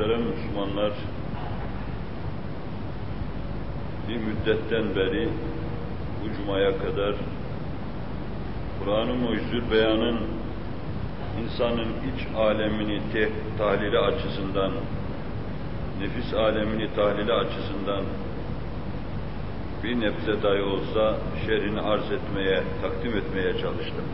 Muhterem Müslümanlar, bir müddetten beri bu cumaya kadar Kur'an-ı Mucizül Beyan'ın insanın iç alemini te tahlili açısından, nefis alemini tahlili açısından bir nebze dahi olsa şerrini arz etmeye, takdim etmeye çalıştım.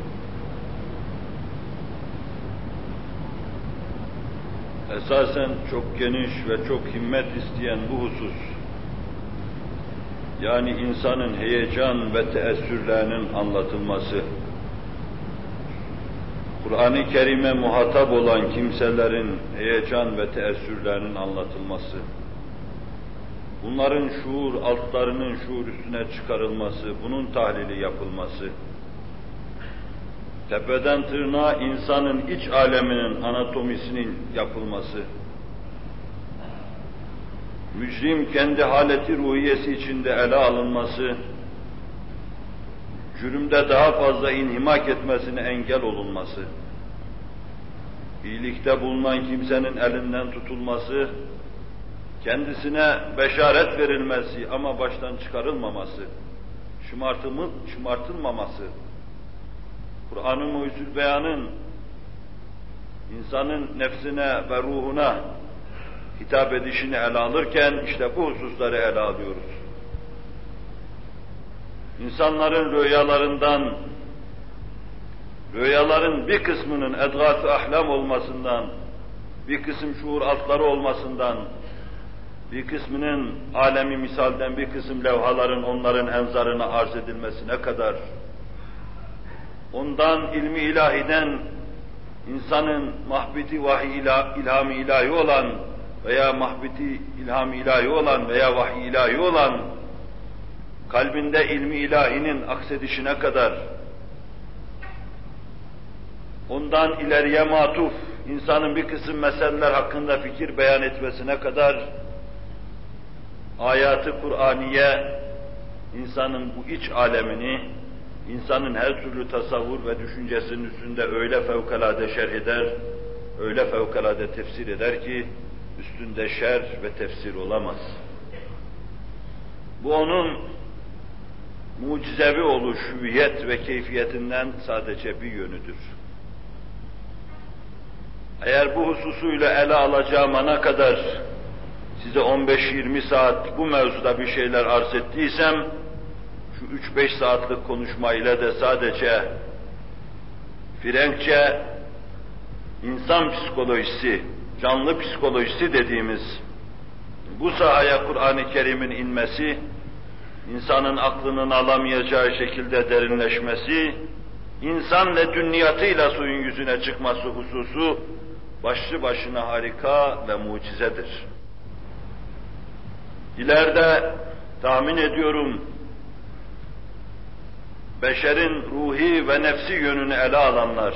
Esasen çok geniş ve çok himmet isteyen bu husus, yani insanın heyecan ve teessürlerinin anlatılması, Kur'an-ı Kerim'e muhatap olan kimselerin heyecan ve teessürlerinin anlatılması, bunların şuur altlarının şuur üstüne çıkarılması, bunun tahlili yapılması, tepeden tırnağa insanın iç aleminin anatomisinin yapılması, mücrim kendi haleti ruhiyesi içinde ele alınması, cürümde daha fazla inhimak etmesine engel olunması, iyilikte bulunan kimsenin elinden tutulması, kendisine beşaret verilmesi ama baştan çıkarılmaması, şımartılmaması, Kur'an-ı Mucizül Beyan'ın insanın nefsine ve ruhuna hitap edişini ele alırken işte bu hususları ele alıyoruz. İnsanların rüyalarından, rüyaların bir kısmının edgâf-ı ahlam olmasından, bir kısım şuur altları olmasından, bir kısmının alemi misalden bir kısım levhaların onların enzarına arz edilmesine kadar, ondan ilmi ilahiden insanın mahbiti vahiy ilham ilahi olan veya mahbiti ilham ilahi olan veya vahiy ilahi olan kalbinde ilmi ilahinin aksedişine kadar ondan ileriye matuf insanın bir kısım meseleler hakkında fikir beyan etmesine kadar ayatı Kur'aniye insanın bu iç alemini insanın her türlü tasavvur ve düşüncesinin üstünde öyle fevkalade şerh eder, öyle fevkalade tefsir eder ki üstünde şer ve tefsir olamaz. Bu onun mucizevi oluş, hüviyet ve keyfiyetinden sadece bir yönüdür. Eğer bu hususuyla ele alacağım ana kadar size 15-20 saat bu mevzuda bir şeyler arz ettiysem, şu 3-5 saatlik konuşmayla da sadece Frenkçe insan psikolojisi, canlı psikolojisi dediğimiz bu sahaya Kur'an-ı Kerim'in inmesi, insanın aklının alamayacağı şekilde derinleşmesi, insan ve dünyatıyla suyun yüzüne çıkması hususu başlı başına harika ve mucizedir. İleride tahmin ediyorum beşerin ruhi ve nefsi yönünü ele alanlar,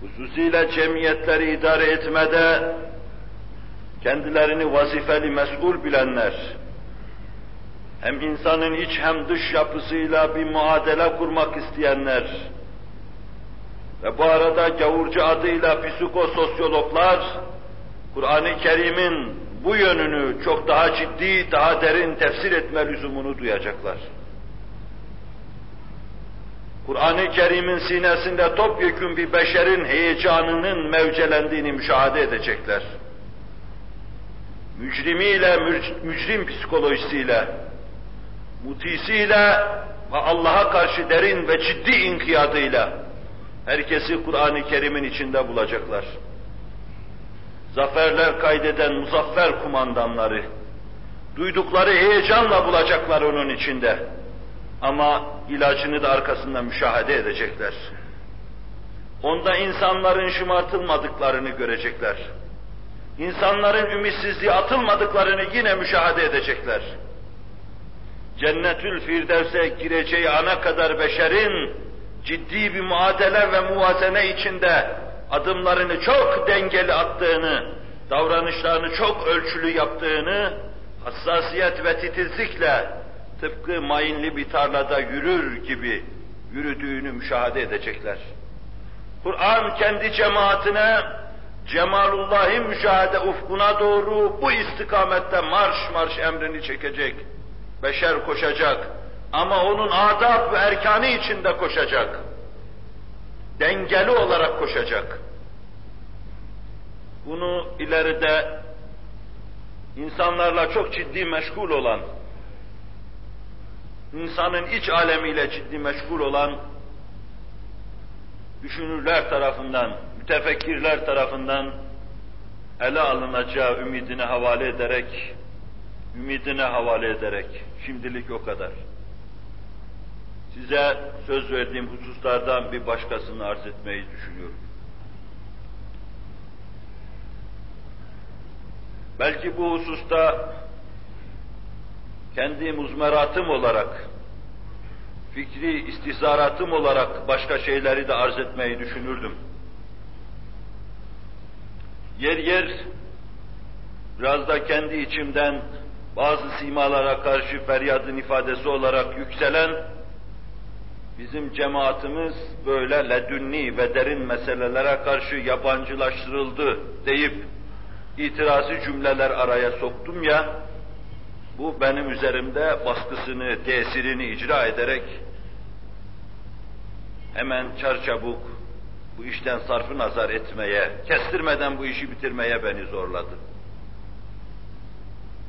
hususiyle cemiyetleri idare etmede kendilerini vazifeli mesul bilenler, hem insanın iç hem dış yapısıyla bir muadele kurmak isteyenler ve bu arada gavurcu adıyla psikososyologlar, Kur'an-ı Kerim'in bu yönünü çok daha ciddi, daha derin tefsir etme lüzumunu duyacaklar. Kur'an-ı Kerim'in sinesinde topyekun bir beşerin heyecanının mevcelendiğini müşahede edecekler. Mücrimiyle, mücrim psikolojisiyle, mutisiyle ve Allah'a karşı derin ve ciddi inkiyadıyla herkesi Kur'an-ı Kerim'in içinde bulacaklar. Zaferler kaydeden muzaffer kumandanları, duydukları heyecanla bulacaklar onun içinde. Ama ilacını da arkasında müşahede edecekler. Onda insanların şımartılmadıklarını görecekler. İnsanların ümitsizliğe atılmadıklarını yine müşahede edecekler. Cennetül Firdevs'e gireceği ana kadar beşerin ciddi bir muadele ve muvazene içinde adımlarını çok dengeli attığını, davranışlarını çok ölçülü yaptığını, hassasiyet ve titizlikle tıpkı mayınlı bir tarlada yürür gibi yürüdüğünü müşahede edecekler. Kur'an kendi cemaatine Cemalullah'ın müşahede ufkuna doğru bu istikamette marş marş emrini çekecek. Beşer koşacak. Ama onun adab ve erkanı içinde koşacak. Dengeli olarak koşacak. Bunu ileride insanlarla çok ciddi meşgul olan, insanın iç alemiyle ciddi meşgul olan düşünürler tarafından, mütefekkirler tarafından ele alınacağı ümidine havale ederek, ümidine havale ederek, şimdilik o kadar. Size söz verdiğim hususlardan bir başkasını arz etmeyi düşünüyorum. Belki bu hususta kendi muzmeratım olarak, fikri istihzaratım olarak başka şeyleri de arz etmeyi düşünürdüm. Yer yer biraz da kendi içimden bazı simalara karşı feryadın ifadesi olarak yükselen bizim cemaatimiz böyle ledünni ve derin meselelere karşı yabancılaştırıldı deyip itirazı cümleler araya soktum ya, bu benim üzerimde baskısını, tesirini icra ederek hemen çarçabuk bu işten sarfı nazar etmeye, kestirmeden bu işi bitirmeye beni zorladı.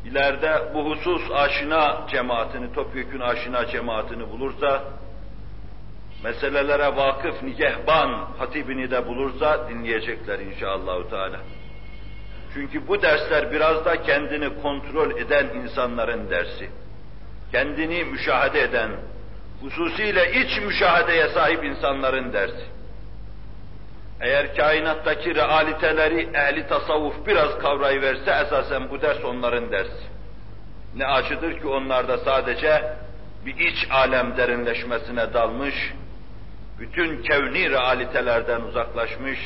İleride bu husus aşina cemaatini, topyekün aşina cemaatini bulursa, meselelere vakıf nigehban hatibini de bulursa dinleyecekler inşallahü teala. Çünkü bu dersler biraz da kendini kontrol eden insanların dersi. Kendini müşahede eden, hususiyle iç müşahedeye sahip insanların dersi. Eğer kainattaki realiteleri ehli tasavvuf biraz kavrayıverse esasen bu ders onların dersi. Ne acıdır ki onlar da sadece bir iç alem derinleşmesine dalmış, bütün kevni realitelerden uzaklaşmış,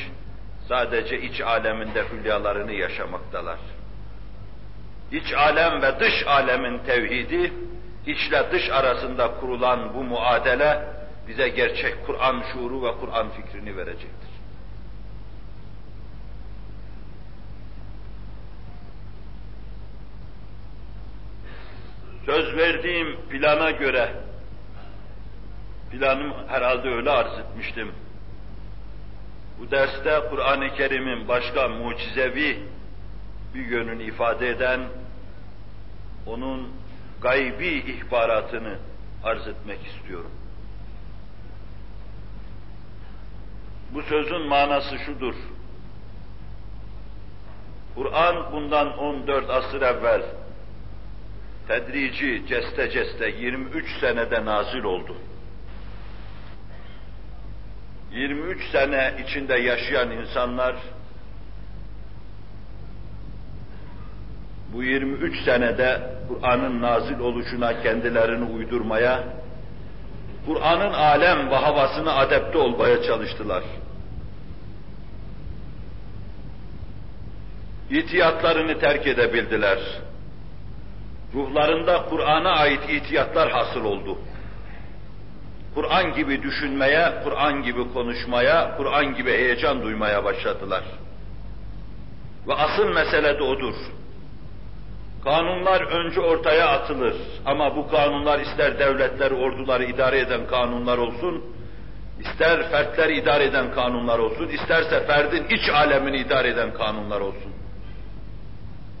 sadece iç aleminde hülyalarını yaşamaktalar. İç alem ve dış alemin tevhidi, içle dış arasında kurulan bu muadele, bize gerçek Kur'an şuuru ve Kur'an fikrini verecektir. Söz verdiğim plana göre, planım herhalde öyle arz etmiştim, bu derste Kur'an-ı Kerim'in başka mucizevi bir yönünü ifade eden, onun gaybi ihbaratını arz etmek istiyorum. Bu sözün manası şudur. Kur'an bundan 14 asır evvel tedrici, ceste ceste 23 senede nazil oldu. 23 sene içinde yaşayan insanlar bu 23 senede Kur'an'ın nazil oluşuna kendilerini uydurmaya, Kur'an'ın alem ve havasını adepte olmaya çalıştılar. İtiyatlarını terk edebildiler. Ruhlarında Kur'an'a ait itiyatlar hasıl oldu. Kur'an gibi düşünmeye, Kur'an gibi konuşmaya, Kur'an gibi heyecan duymaya başladılar. Ve asıl mesele de odur. Kanunlar önce ortaya atılır ama bu kanunlar ister devletler, orduları idare eden kanunlar olsun, ister fertler idare eden kanunlar olsun, isterse ferdin iç alemini idare eden kanunlar olsun.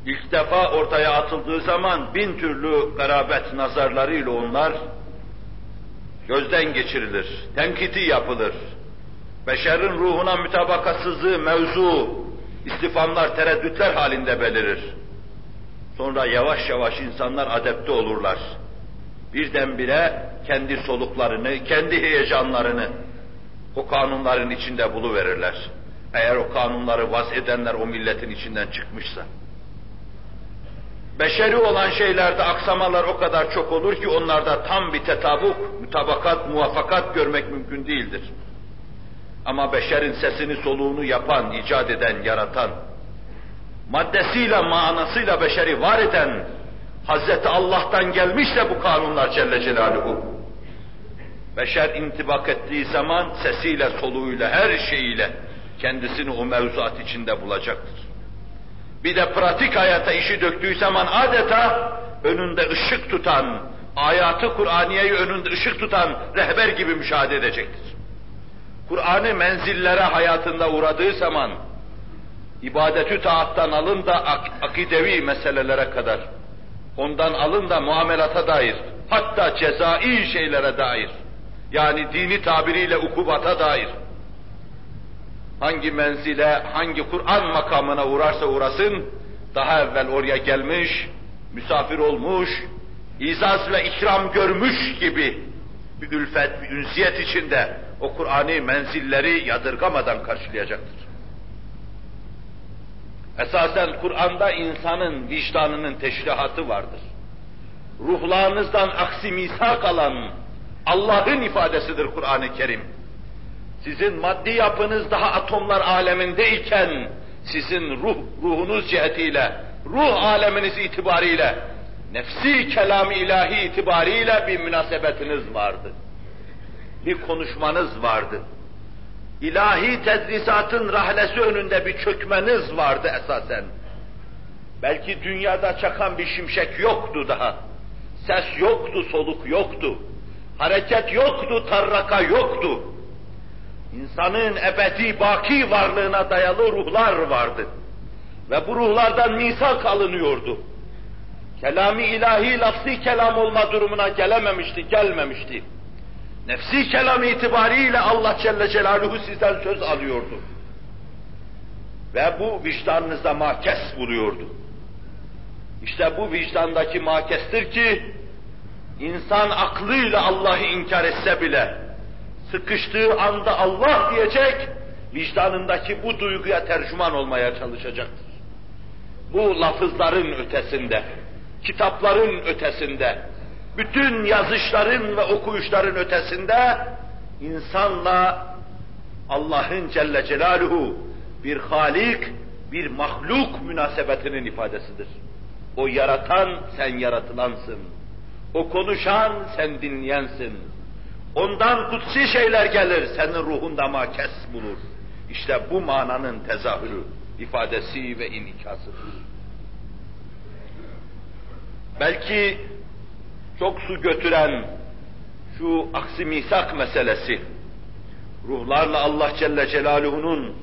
İlk defa ortaya atıldığı zaman bin türlü garabet nazarlarıyla onlar gözden geçirilir, tenkiti yapılır. Beşerin ruhuna mütabakatsızlığı mevzu, istifamlar, tereddütler halinde belirir. Sonra yavaş yavaş insanlar adepte olurlar. Birdenbire kendi soluklarını, kendi heyecanlarını o kanunların içinde buluverirler. Eğer o kanunları vaz edenler o milletin içinden çıkmışsa. Beşeri olan şeylerde aksamalar o kadar çok olur ki onlarda tam bir tetabuk, mutabakat, muvaffakat görmek mümkün değildir. Ama beşerin sesini soluğunu yapan, icat eden, yaratan, maddesiyle, manasıyla beşeri var eden, Hazreti Allah'tan gelmişse bu kanunlar Celle Celaluhu. Beşer intibak ettiği zaman sesiyle, soluğuyla, her şeyiyle kendisini o mevzuat içinde bulacaktır. Bir de pratik hayata işi döktüğü zaman adeta önünde ışık tutan, ayatı Kur'aniyeyi önünde ışık tutan rehber gibi müşahede edecektir. Kur'an'ı menzillere hayatında uğradığı zaman, ibadetü taattan alın da ak akidevi meselelere kadar, ondan alın da muamelata dair, hatta cezai şeylere dair, yani dini tabiriyle ukubata dair, hangi menzile, hangi Kur'an makamına uğrarsa uğrasın, daha evvel oraya gelmiş, misafir olmuş, izaz ve ikram görmüş gibi bir ülfet, bir ünsiyet içinde o Kur'an'ı menzilleri yadırgamadan karşılayacaktır. Esasen Kur'an'da insanın vicdanının teşrihatı vardır. Ruhlarınızdan aksi misak alan Allah'ın ifadesidir Kur'an-ı Kerim. Sizin maddi yapınız daha atomlar alemindeyken, sizin ruh, ruhunuz cihetiyle, ruh aleminiz itibariyle, nefsi kelam ilahi itibariyle bir münasebetiniz vardı. Bir konuşmanız vardı. İlahi tedrisatın rahlesi önünde bir çökmeniz vardı esasen. Belki dünyada çakan bir şimşek yoktu daha. Ses yoktu, soluk yoktu. Hareket yoktu, tarraka yoktu. İnsanın ebedi baki varlığına dayalı ruhlar vardı. Ve bu ruhlardan misak alınıyordu. Kelami ilahi lafzi kelam olma durumuna gelememişti, gelmemişti. Nefsi kelam itibariyle Allah Celle Celaluhu sizden söz alıyordu. Ve bu vicdanınızda makes buluyordu. İşte bu vicdandaki makestir ki, insan aklıyla Allah'ı inkar etse bile, sıkıştığı anda Allah diyecek, vicdanındaki bu duyguya tercüman olmaya çalışacaktır. Bu lafızların ötesinde, kitapların ötesinde, bütün yazışların ve okuyuşların ötesinde insanla Allah'ın Celle Celaluhu bir halik, bir mahluk münasebetinin ifadesidir. O yaratan sen yaratılansın. O konuşan sen dinleyensin. Ondan kutsi şeyler gelir, senin ruhunda makes bulur. İşte bu mananın tezahürü, ifadesi ve inikasıdır. Belki çok su götüren şu aksi misak meselesi, ruhlarla Allah Celle Celaluhu'nun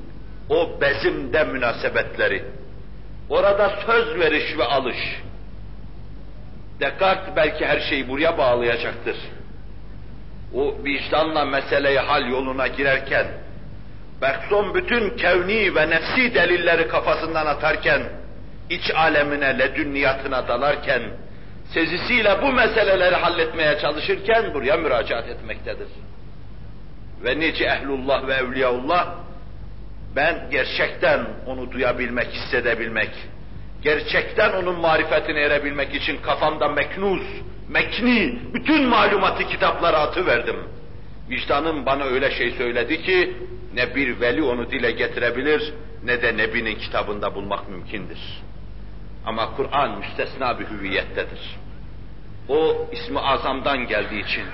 o bezimde münasebetleri, orada söz veriş ve alış, Descartes belki her şeyi buraya bağlayacaktır. O vicdanla meseleyi hal yoluna girerken, Bergson bütün kevni ve nefsi delilleri kafasından atarken, iç alemine, ledünniyatına dalarken, sezisiyle bu meseleleri halletmeye çalışırken buraya müracaat etmektedir. Ve nice ehlullah ve evliyaullah, ben gerçekten onu duyabilmek, hissedebilmek, gerçekten onun marifetine erebilmek için kafamda meknuz, mekni, bütün malumatı kitaplara atıverdim. Vicdanım bana öyle şey söyledi ki, ne bir veli onu dile getirebilir, ne de Nebi'nin kitabında bulmak mümkündür. Ama Kur'an müstesna bir hüviyettedir. O ismi azamdan geldiği için,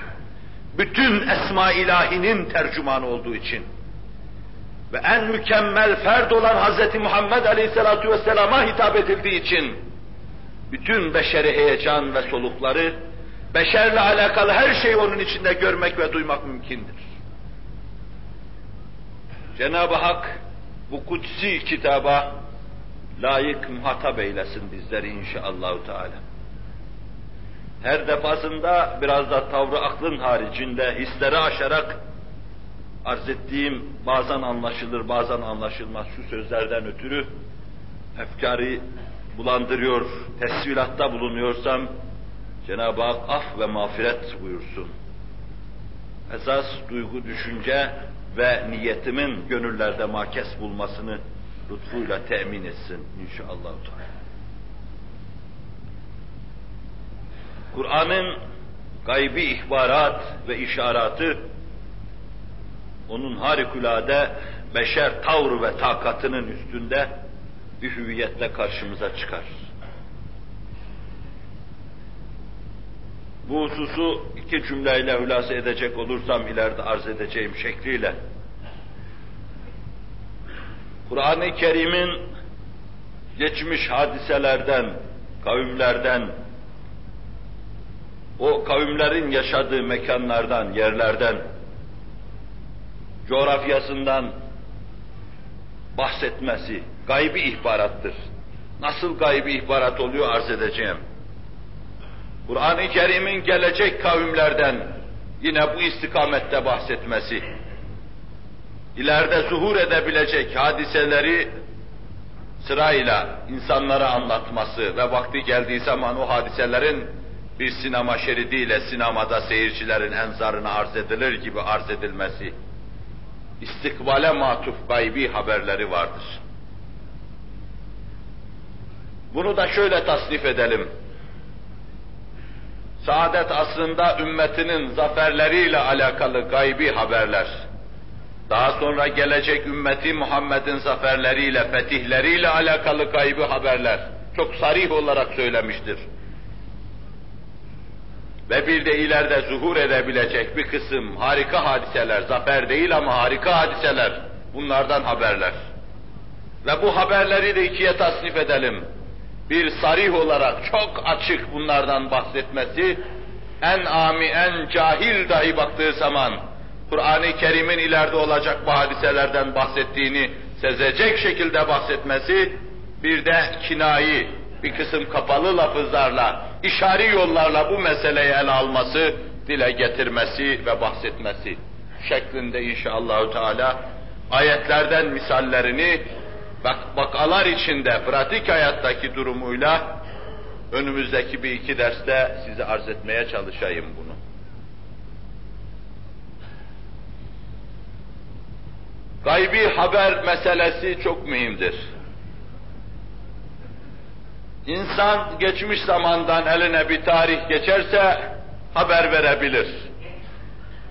bütün esma ilahinin tercümanı olduğu için ve en mükemmel ferd olan Hz. Muhammed Aleyhisselatü Vesselam'a hitap edildiği için bütün beşeri heyecan ve solukları, beşerle alakalı her şeyi onun içinde görmek ve duymak mümkündür. Cenab-ı Hak bu kutsi kitaba layık muhatap eylesin bizleri inşallah Teala. Her defasında biraz da tavrı aklın haricinde hisleri aşarak arz ettiğim bazen anlaşılır, bazen anlaşılmaz şu sözlerden ötürü efkarı bulandırıyor, tesvilatta bulunuyorsam Cenab-ı Hak af ve mağfiret buyursun. Esas duygu, düşünce ve niyetimin gönüllerde makes bulmasını lütfuyla temin etsin inşallah. Kur'an'ın gaybi ihbarat ve işaratı onun harikulade beşer tavrı ve takatının üstünde bir hüviyetle karşımıza çıkar. Bu hususu iki cümleyle hülasa edecek olursam ileride arz edeceğim şekliyle Kur'an-ı Kerim'in geçmiş hadiselerden, kavimlerden, o kavimlerin yaşadığı mekanlardan, yerlerden, coğrafyasından bahsetmesi gaybi ihbarattır. Nasıl gaybi ihbarat oluyor arz edeceğim. Kur'an-ı Kerim'in gelecek kavimlerden yine bu istikamette bahsetmesi, ileride zuhur edebilecek hadiseleri sırayla insanlara anlatması ve vakti geldiği zaman o hadiselerin bir sinema şeridiyle sinemada seyircilerin enzarına arz edilir gibi arz edilmesi, istikbale matuf gaybi haberleri vardır. Bunu da şöyle tasnif edelim. Saadet asrında ümmetinin zaferleriyle alakalı gaybi haberler, daha sonra gelecek ümmeti Muhammed'in zaferleriyle, fetihleriyle alakalı gaybi haberler çok sarih olarak söylemiştir. Ve bir de ileride zuhur edebilecek bir kısım harika hadiseler, zafer değil ama harika hadiseler, bunlardan haberler. Ve bu haberleri de ikiye tasnif edelim. Bir sarih olarak çok açık bunlardan bahsetmesi, en ami, en cahil dahi baktığı zaman, Kur'an-ı Kerim'in ileride olacak bu hadiselerden bahsettiğini sezecek şekilde bahsetmesi, bir de kinayi, bir kısım kapalı lafızlarla, işari yollarla bu meseleyi ele alması, dile getirmesi ve bahsetmesi şeklinde inşallahü teala ayetlerden misallerini bak vakalar içinde pratik hayattaki durumuyla önümüzdeki bir iki derste size arz etmeye çalışayım bunu. Gaybi haber meselesi çok mühimdir. İnsan geçmiş zamandan eline bir tarih geçerse haber verebilir.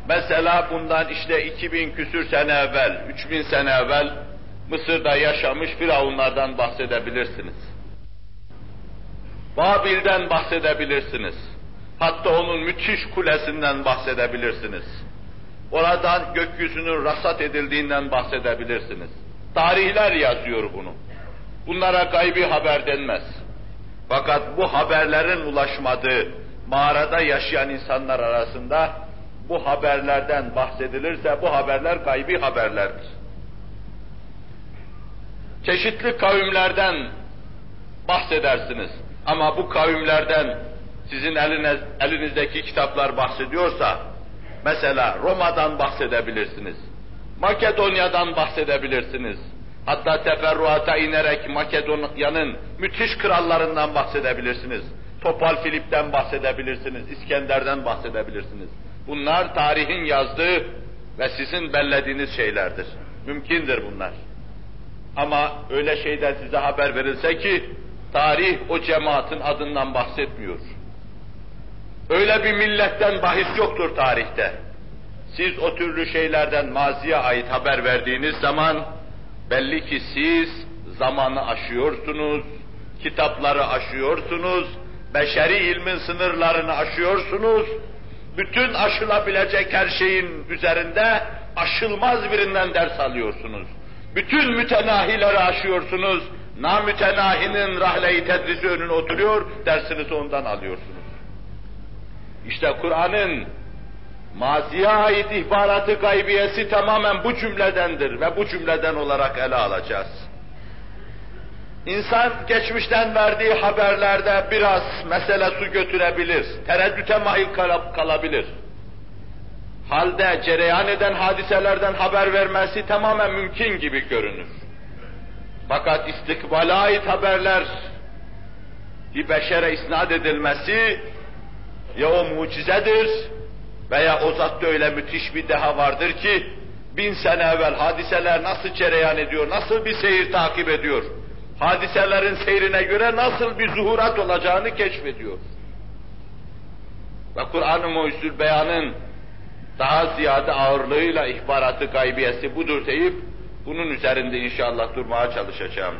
Mesela bundan işte 2000 küsür sene evvel, 3000 sene evvel Mısır'da yaşamış firavunlardan bahsedebilirsiniz. Babil'den bahsedebilirsiniz. Hatta onun müthiş kulesinden bahsedebilirsiniz. Oradan gökyüzünün rasat edildiğinden bahsedebilirsiniz. Tarihler yazıyor bunu. Bunlara gaybi haber denmez. Fakat bu haberlerin ulaşmadığı mağarada yaşayan insanlar arasında bu haberlerden bahsedilirse bu haberler gaybi haberlerdir. Çeşitli kavimlerden bahsedersiniz. Ama bu kavimlerden sizin eliniz, elinizdeki kitaplar bahsediyorsa, mesela Roma'dan bahsedebilirsiniz. Makedonya'dan bahsedebilirsiniz. Hatta teferruata inerek Makedonya'nın müthiş krallarından bahsedebilirsiniz. Topal Filip'ten bahsedebilirsiniz, İskender'den bahsedebilirsiniz. Bunlar tarihin yazdığı ve sizin bellediğiniz şeylerdir. Mümkündür bunlar. Ama öyle şeyden size haber verilse ki, tarih o cemaatin adından bahsetmiyor. Öyle bir milletten bahis yoktur tarihte. Siz o türlü şeylerden maziye ait haber verdiğiniz zaman, belli ki siz zamanı aşıyorsunuz, kitapları aşıyorsunuz, beşeri ilmin sınırlarını aşıyorsunuz, bütün aşılabilecek her şeyin üzerinde aşılmaz birinden ders alıyorsunuz. Bütün mütenahileri aşıyorsunuz, namütenahinin rahle-i tedrisi önüne oturuyor, dersinizi ondan alıyorsunuz. İşte Kur'an'ın maziye ait ihbaratı gaybiyesi tamamen bu cümledendir ve bu cümleden olarak ele alacağız. İnsan geçmişten verdiği haberlerde biraz mesele su götürebilir, tereddüte mahil kalabilir. Halde cereyan eden hadiselerden haber vermesi tamamen mümkün gibi görünür. Fakat istikbale ait haberler bir beşere isnat edilmesi ya o mucizedir veya o zatta öyle müthiş bir deha vardır ki bin sene evvel hadiseler nasıl cereyan ediyor, nasıl bir seyir takip ediyor, hadiselerin seyrine göre nasıl bir zuhurat olacağını keşfediyor. Ve Kur'an-ı Mucizül Beyan'ın daha ziyade ağırlığıyla ihbaratı gaybiyesi budur deyip bunun üzerinde inşallah durmaya çalışacağım.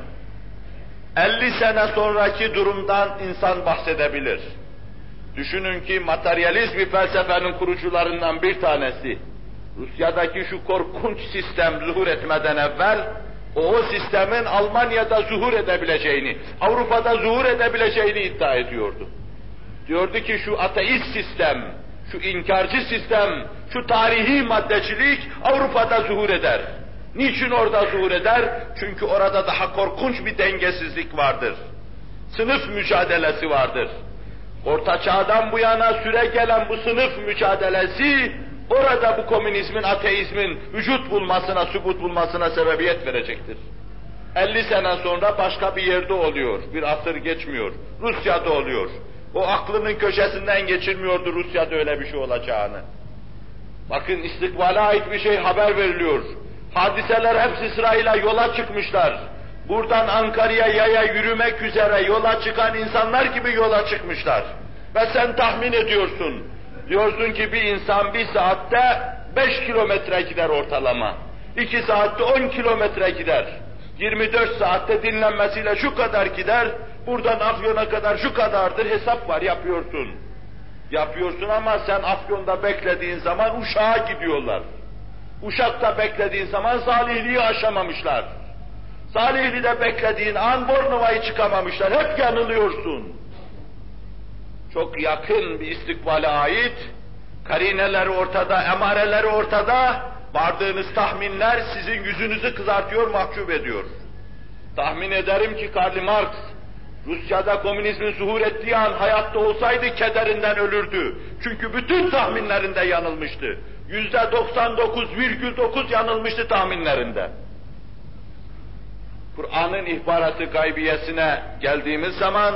50 sene sonraki durumdan insan bahsedebilir. Düşünün ki materyalist bir felsefenin kurucularından bir tanesi, Rusya'daki şu korkunç sistem zuhur etmeden evvel, O, o sistemin Almanya'da zuhur edebileceğini, Avrupa'da zuhur edebileceğini iddia ediyordu. Diyordu ki şu ateist sistem, şu inkarcı sistem, şu tarihi maddecilik Avrupa'da zuhur eder. Niçin orada zuhur eder? Çünkü orada daha korkunç bir dengesizlik vardır. Sınıf mücadelesi vardır. Orta çağdan bu yana süre gelen bu sınıf mücadelesi orada bu komünizmin, ateizmin vücut bulmasına, sübut bulmasına sebebiyet verecektir. 50 sene sonra başka bir yerde oluyor, bir asır geçmiyor. Rusya'da oluyor. O aklının köşesinden geçirmiyordu Rusya'da öyle bir şey olacağını. Bakın istikbale ait bir şey haber veriliyor. Hadiseler hepsi sırayla yola çıkmışlar. Buradan Ankara'ya yaya yürümek üzere yola çıkan insanlar gibi yola çıkmışlar. Ve sen tahmin ediyorsun. Diyorsun ki bir insan bir saatte beş kilometre gider ortalama. iki saatte on kilometre gider. 24 saatte dinlenmesiyle şu kadar gider, buradan Afyon'a kadar şu kadardır hesap var yapıyorsun. Yapıyorsun ama sen Afyon'da beklediğin zaman Uşak'a gidiyorlar. Uşak'ta beklediğin zaman Salihli'yi aşamamışlar. Salihli'de beklediğin an Bornova'yı çıkamamışlar. Hep yanılıyorsun. Çok yakın bir istikbale ait, karineler ortada, emareler ortada, vardığınız tahminler sizin yüzünüzü kızartıyor, mahcup ediyor. Tahmin ederim ki Karl Marx, Rusya'da komünizmin zuhur ettiği an hayatta olsaydı kederinden ölürdü. Çünkü bütün tahminlerinde yanılmıştı. Yüzde 99,9 yanılmıştı tahminlerinde. Kur'an'ın ihbaratı gaybiyesine geldiğimiz zaman,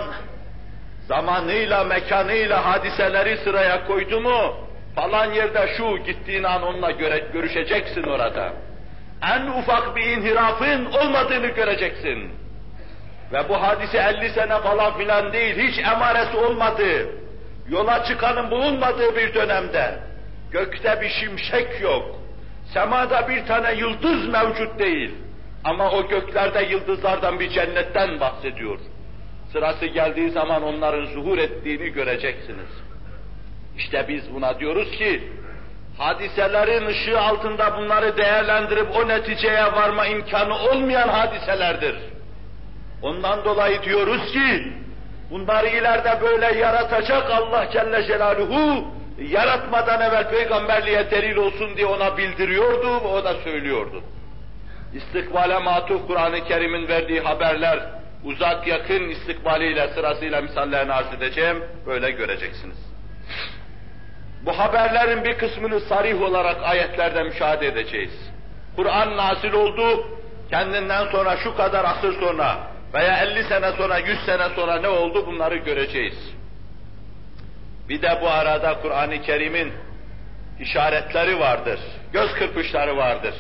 zamanıyla, mekanıyla hadiseleri sıraya koydu mu, falan yerde şu gittiğin an onunla göre, görüşeceksin orada. En ufak bir inhirafın olmadığını göreceksin. Ve bu hadise 50 sene falan filan değil, hiç emaresi olmadığı, yola çıkanın bulunmadığı bir dönemde, gökte bir şimşek yok, semada bir tane yıldız mevcut değil. Ama o göklerde yıldızlardan bir cennetten bahsediyor. Sırası geldiği zaman onların zuhur ettiğini göreceksiniz. İşte biz buna diyoruz ki, hadiselerin ışığı altında bunları değerlendirip o neticeye varma imkanı olmayan hadiselerdir. Ondan dolayı diyoruz ki, bunları ileride böyle yaratacak Allah Celle Celaluhu, yaratmadan evvel peygamberliğe delil olsun diye ona bildiriyordu ve o da söylüyordu. İstikbale matuf Kur'an-ı Kerim'in verdiği haberler, uzak yakın istikbaliyle sırasıyla misallerini arz edeceğim, böyle göreceksiniz. Bu haberlerin bir kısmını sarih olarak ayetlerde müşahede edeceğiz. Kur'an nazil oldu, kendinden sonra şu kadar asır sonra veya 50 sene sonra, 100 sene sonra ne oldu bunları göreceğiz. Bir de bu arada Kur'an-ı Kerim'in işaretleri vardır, göz kırpışları vardır.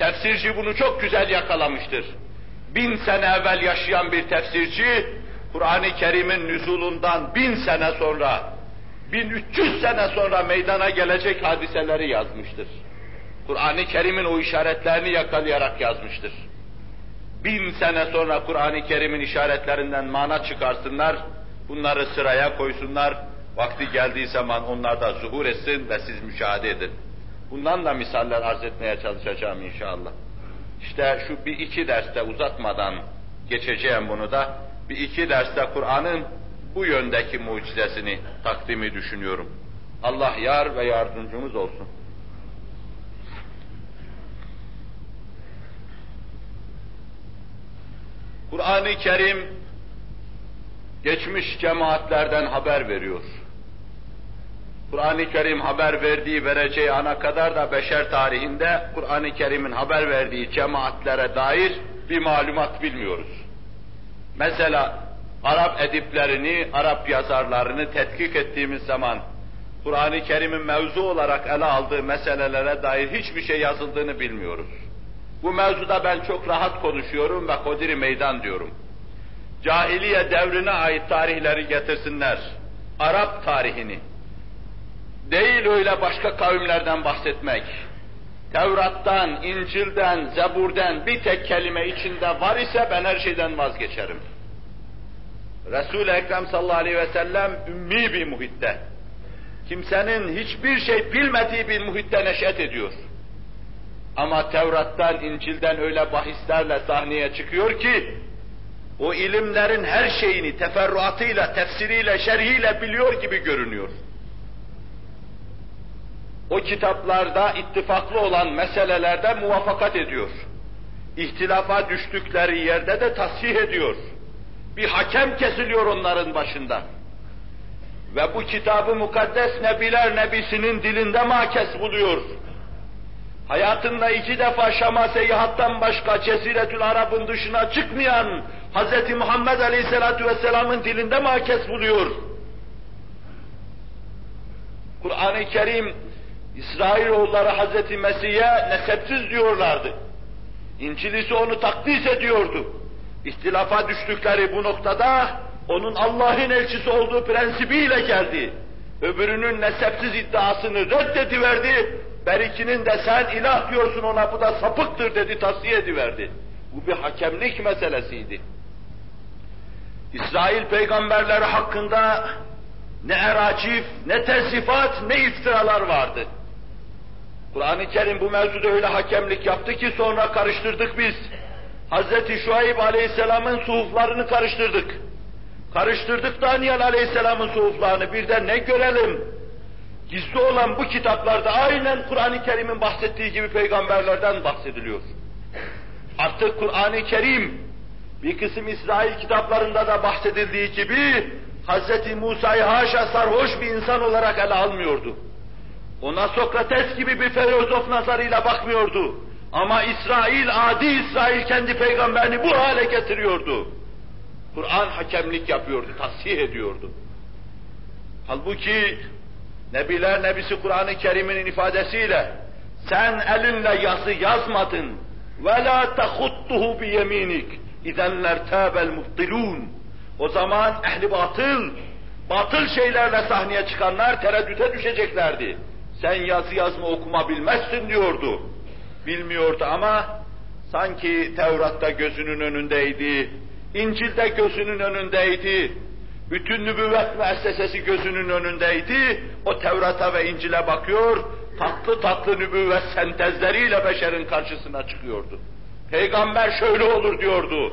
Tefsirci bunu çok güzel yakalamıştır. Bin sene evvel yaşayan bir tefsirci, Kur'an-ı Kerim'in nüzulundan bin sene sonra, 1300 sene sonra meydana gelecek hadiseleri yazmıştır. Kur'an-ı Kerim'in o işaretlerini yakalayarak yazmıştır. Bin sene sonra Kur'an-ı Kerim'in işaretlerinden mana çıkarsınlar, bunları sıraya koysunlar, vakti geldiği zaman onlar da zuhur etsin ve siz müşahede edin. Bundan da misaller arz etmeye çalışacağım inşallah. İşte şu bir iki derste uzatmadan geçeceğim bunu da, bir iki derste Kur'an'ın bu yöndeki mucizesini takdimi düşünüyorum. Allah yar ve yardımcımız olsun. Kur'an-ı Kerim geçmiş cemaatlerden haber veriyor. Kur'an-ı Kerim haber verdiği, vereceği ana kadar da beşer tarihinde Kur'an-ı Kerim'in haber verdiği cemaatlere dair bir malumat bilmiyoruz. Mesela Arap ediplerini, Arap yazarlarını tetkik ettiğimiz zaman Kur'an-ı Kerim'in mevzu olarak ele aldığı meselelere dair hiçbir şey yazıldığını bilmiyoruz. Bu mevzuda ben çok rahat konuşuyorum ve kodiri meydan diyorum. Cahiliye devrine ait tarihleri getirsinler. Arap tarihini. Değil öyle başka kavimlerden bahsetmek. Tevrat'tan, İncil'den, Zebur'den bir tek kelime içinde var ise ben her şeyden vazgeçerim. Resul-i Ekrem sallallahu aleyhi ve sellem ümmi bir muhitte, kimsenin hiçbir şey bilmediği bir muhitte neşet ediyor. Ama Tevrat'tan, İncil'den öyle bahislerle sahneye çıkıyor ki, o ilimlerin her şeyini teferruatıyla, tefsiriyle, şerhiyle biliyor gibi görünüyor. O kitaplarda ittifaklı olan meselelerde muvaffakat ediyor. İhtilafa düştükleri yerde de tasih ediyor. Bir hakem kesiliyor onların başında. Ve bu kitabı mukaddes Nebiler Nebisi'nin dilinde makes buluyor. Hayatında iki defa Şam'a seyahattan başka Cesiretül Arab'ın dışına çıkmayan Hz. Muhammed Aleyhisselatü Vesselam'ın dilinde makes buluyor. Kur'an-ı Kerim İsrailoğulları Hz. Mesih'e nesepsiz diyorlardı. İncilisi onu takdis ediyordu. İhtilafa düştükleri bu noktada onun Allah'ın elçisi olduğu prensibiyle geldi. Öbürünün nesepsiz iddiasını reddediverdi. Berikinin de sen ilah diyorsun ona bu da sapıktır dedi, tavsiye ediverdi. Bu bir hakemlik meselesiydi. İsrail peygamberleri hakkında ne eracif, ne tesifat, ne iftiralar vardı. Kur'an-ı Kerim bu mevzuda öyle hakemlik yaptı ki sonra karıştırdık biz. Hz. Şuayb Aleyhisselam'ın suhuflarını karıştırdık. Karıştırdık Daniel Aleyhisselam'ın suhuflarını bir de ne görelim? Gizli olan bu kitaplarda aynen Kur'an-ı Kerim'in bahsettiği gibi peygamberlerden bahsediliyor. Artık Kur'an-ı Kerim bir kısım İsrail kitaplarında da bahsedildiği gibi Hz. Musa'yı haşa sarhoş bir insan olarak ele almıyordu. Ona Sokrates gibi bir filozof nazarıyla bakmıyordu. Ama İsrail, adi İsrail kendi peygamberini bu hale getiriyordu. Kur'an hakemlik yapıyordu, tasih ediyordu. Halbuki Nebiler Nebisi Kur'an-ı Kerim'in ifadesiyle sen elinle yazı yazmadın ve la tahuttuhu bi yeminik izen lertabel mubtilun o zaman ehli batıl batıl şeylerle sahneye çıkanlar tereddüte düşeceklerdi. Sen yazı yazma okuma bilmezsin diyordu. Bilmiyordu ama sanki Tevrat'ta gözünün önündeydi, İncil'de gözünün önündeydi, bütün nübüvvet müessesesi gözünün önündeydi, o Tevrat'a ve İncil'e bakıyor, tatlı tatlı nübüvvet sentezleriyle beşerin karşısına çıkıyordu. Peygamber şöyle olur diyordu,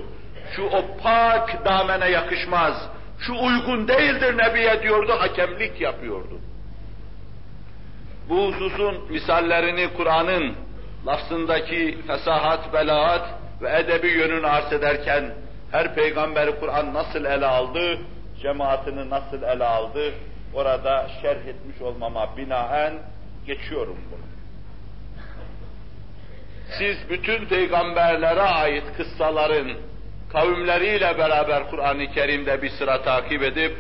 şu o pak damene yakışmaz, şu uygun değildir Nebiye diyordu, hakemlik yapıyordu. Bu hususun misallerini Kur'an'ın lafzındaki fesahat, belaat ve edebi yönünü arz ederken her peygamberi Kur'an nasıl ele aldı, cemaatini nasıl ele aldı, orada şerh etmiş olmama binaen geçiyorum bunu. Siz bütün peygamberlere ait kıssaların kavimleriyle beraber Kur'an-ı Kerim'de bir sıra takip edip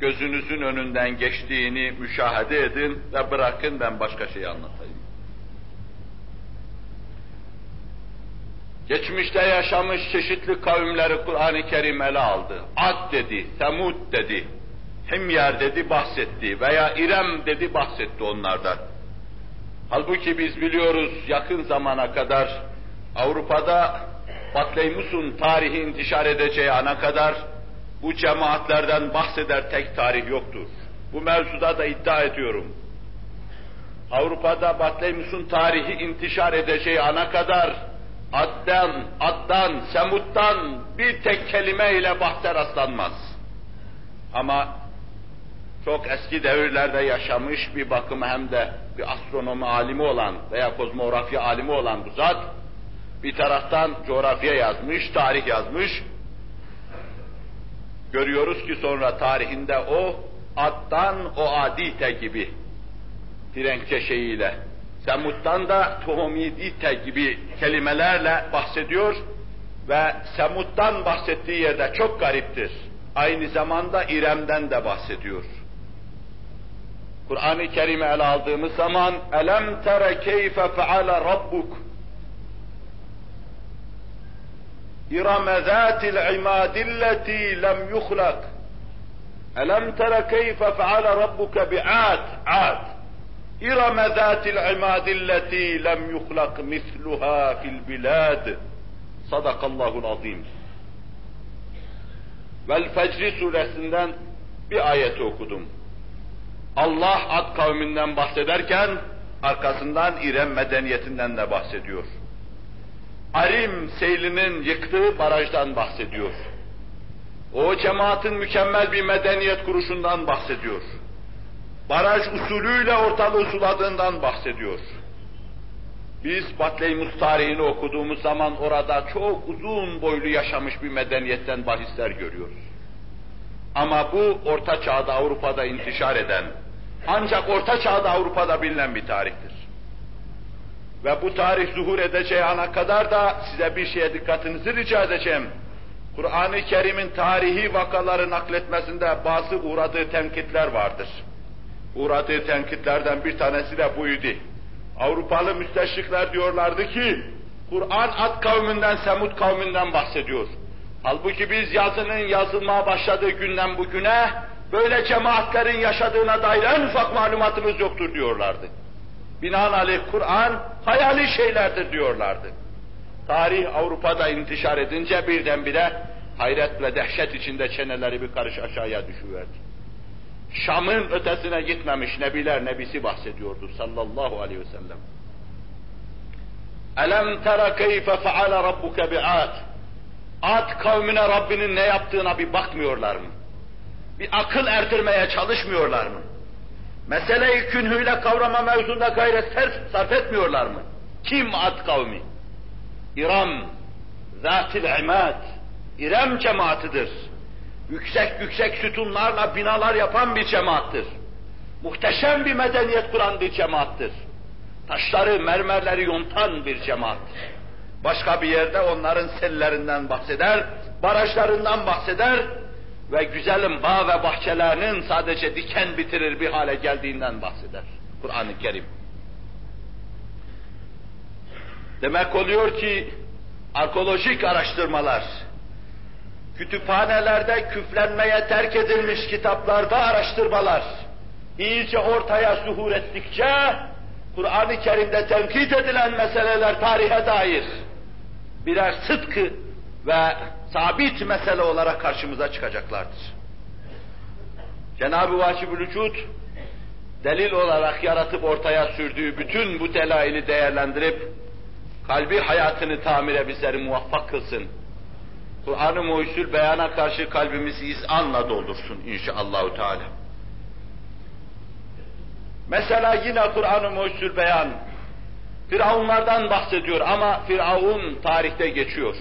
gözünüzün önünden geçtiğini müşahede edin ve bırakın ben başka şey anlatayım. Geçmişte yaşamış çeşitli kavimleri Kur'an-ı Kerim ele aldı. Ad dedi, Semud dedi, Himyer dedi bahsetti veya İrem dedi bahsetti onlardan. Halbuki biz biliyoruz yakın zamana kadar Avrupa'da Batleymus'un tarihi intişar edeceği ana kadar bu cemaatlerden bahseder tek tarih yoktur. Bu mevzuda da iddia ediyorum. Avrupa'da Batleymus'un tarihi intişar edeceği ana kadar Addan, Addan, Semut'tan bir tek kelime ile bahse rastlanmaz. Ama çok eski devirlerde yaşamış bir bakım hem de bir astronomi alimi olan veya kozmografya alimi olan bu zat, bir taraftan coğrafya yazmış, tarih yazmış, görüyoruz ki sonra tarihinde o, Addan o Adite gibi, Frenkçe şeyiyle, Semut'tan da Tuhumidite gibi kelimelerle bahsediyor ve Semut'tan bahsettiği yerde çok gariptir. Aynı zamanda İrem'den de bahsediyor. Kur'an-ı Kerim'i ele aldığımız zaman elem tere keyfe feale rabbuk İrem zâtil imâdilleti lem yuhlak Elem tere keyfe feale rabbuke bi'ad ad İrem zâtil imâdilleti lem yuhlak misluha fil bilad Sadakallahul azim Vel Fecri suresinden bir ayeti okudum. Allah Ad kavminden bahsederken Arkasından İrem medeniyetinden de bahsediyor. Arim seylinin yıktığı barajdan bahsediyor. O cemaatin mükemmel bir medeniyet kuruşundan bahsediyor. Baraj usulüyle ortalığı suladığından bahsediyor. Biz Batleymut tarihini okuduğumuz zaman orada çok uzun boylu yaşamış bir medeniyetten bahisler görüyoruz. Ama bu Orta Çağ'da Avrupa'da intişar eden, ancak Orta Çağ'da Avrupa'da bilinen bir tarihtir. Ve bu tarih zuhur edeceği ana kadar da size bir şeye dikkatinizi rica edeceğim. Kur'an-ı Kerim'in tarihi vakaları nakletmesinde bazı uğradığı tenkitler vardır. Uğradığı tenkitlerden bir tanesi de buydu. Avrupalı müsteşrikler diyorlardı ki, Kur'an Ad kavminden, Semud kavminden bahsediyor. Halbuki biz yazının yazılmaya başladığı günden bugüne böyle cemaatlerin yaşadığına dair en ufak malumatımız yoktur diyorlardı. Binaenaleyh Kur'an hayali şeylerdir diyorlardı. Tarih Avrupa'da intişar edince birdenbire hayret ve dehşet içinde çeneleri bir karış aşağıya düşüverdi. Şam'ın ötesine gitmemiş Nebiler Nebisi bahsediyordu sallallahu aleyhi ve sellem. Elem tera keyfe feale rabbuke bi'ad. Ad kavmine Rabbinin ne yaptığına bir bakmıyorlar mı? Bir akıl erdirmeye çalışmıyorlar mı? Meseleyi künhüyle kavrama mevzunda gayret sarf etmiyorlar mı? Kim Ad kavmi? İram, Zatil İmad, İrem cemaatidir. Yüksek yüksek sütunlarla binalar yapan bir cemaattir. Muhteşem bir medeniyet kuran bir cemaattir. Taşları, mermerleri yontan bir cemaattir. Başka bir yerde onların sellerinden bahseder, barajlarından bahseder ve güzelim bağ ve bahçelerinin sadece diken bitirir bir hale geldiğinden bahseder. Kur'an-ı Kerim. Demek oluyor ki arkeolojik araştırmalar, kütüphanelerde küflenmeye terk edilmiş kitaplarda araştırmalar, iyice ortaya zuhur ettikçe, Kur'an-ı Kerim'de tenkit edilen meseleler tarihe dair birer sıdkı ve sabit mesele olarak karşımıza çıkacaklardır. Cenab-ı Vacibül Vücud, delil olarak yaratıp ortaya sürdüğü bütün bu delaili değerlendirip, kalbi hayatını tamire bizleri muvaffak kılsın. Kur'an-ı Muhyüzül Beyan'a karşı kalbimizi izanla doldursun inşallahü teala. Mesela yine Kur'an-ı Muhyüzül Beyan, Firavunlardan bahsediyor ama Firavun tarihte geçiyor.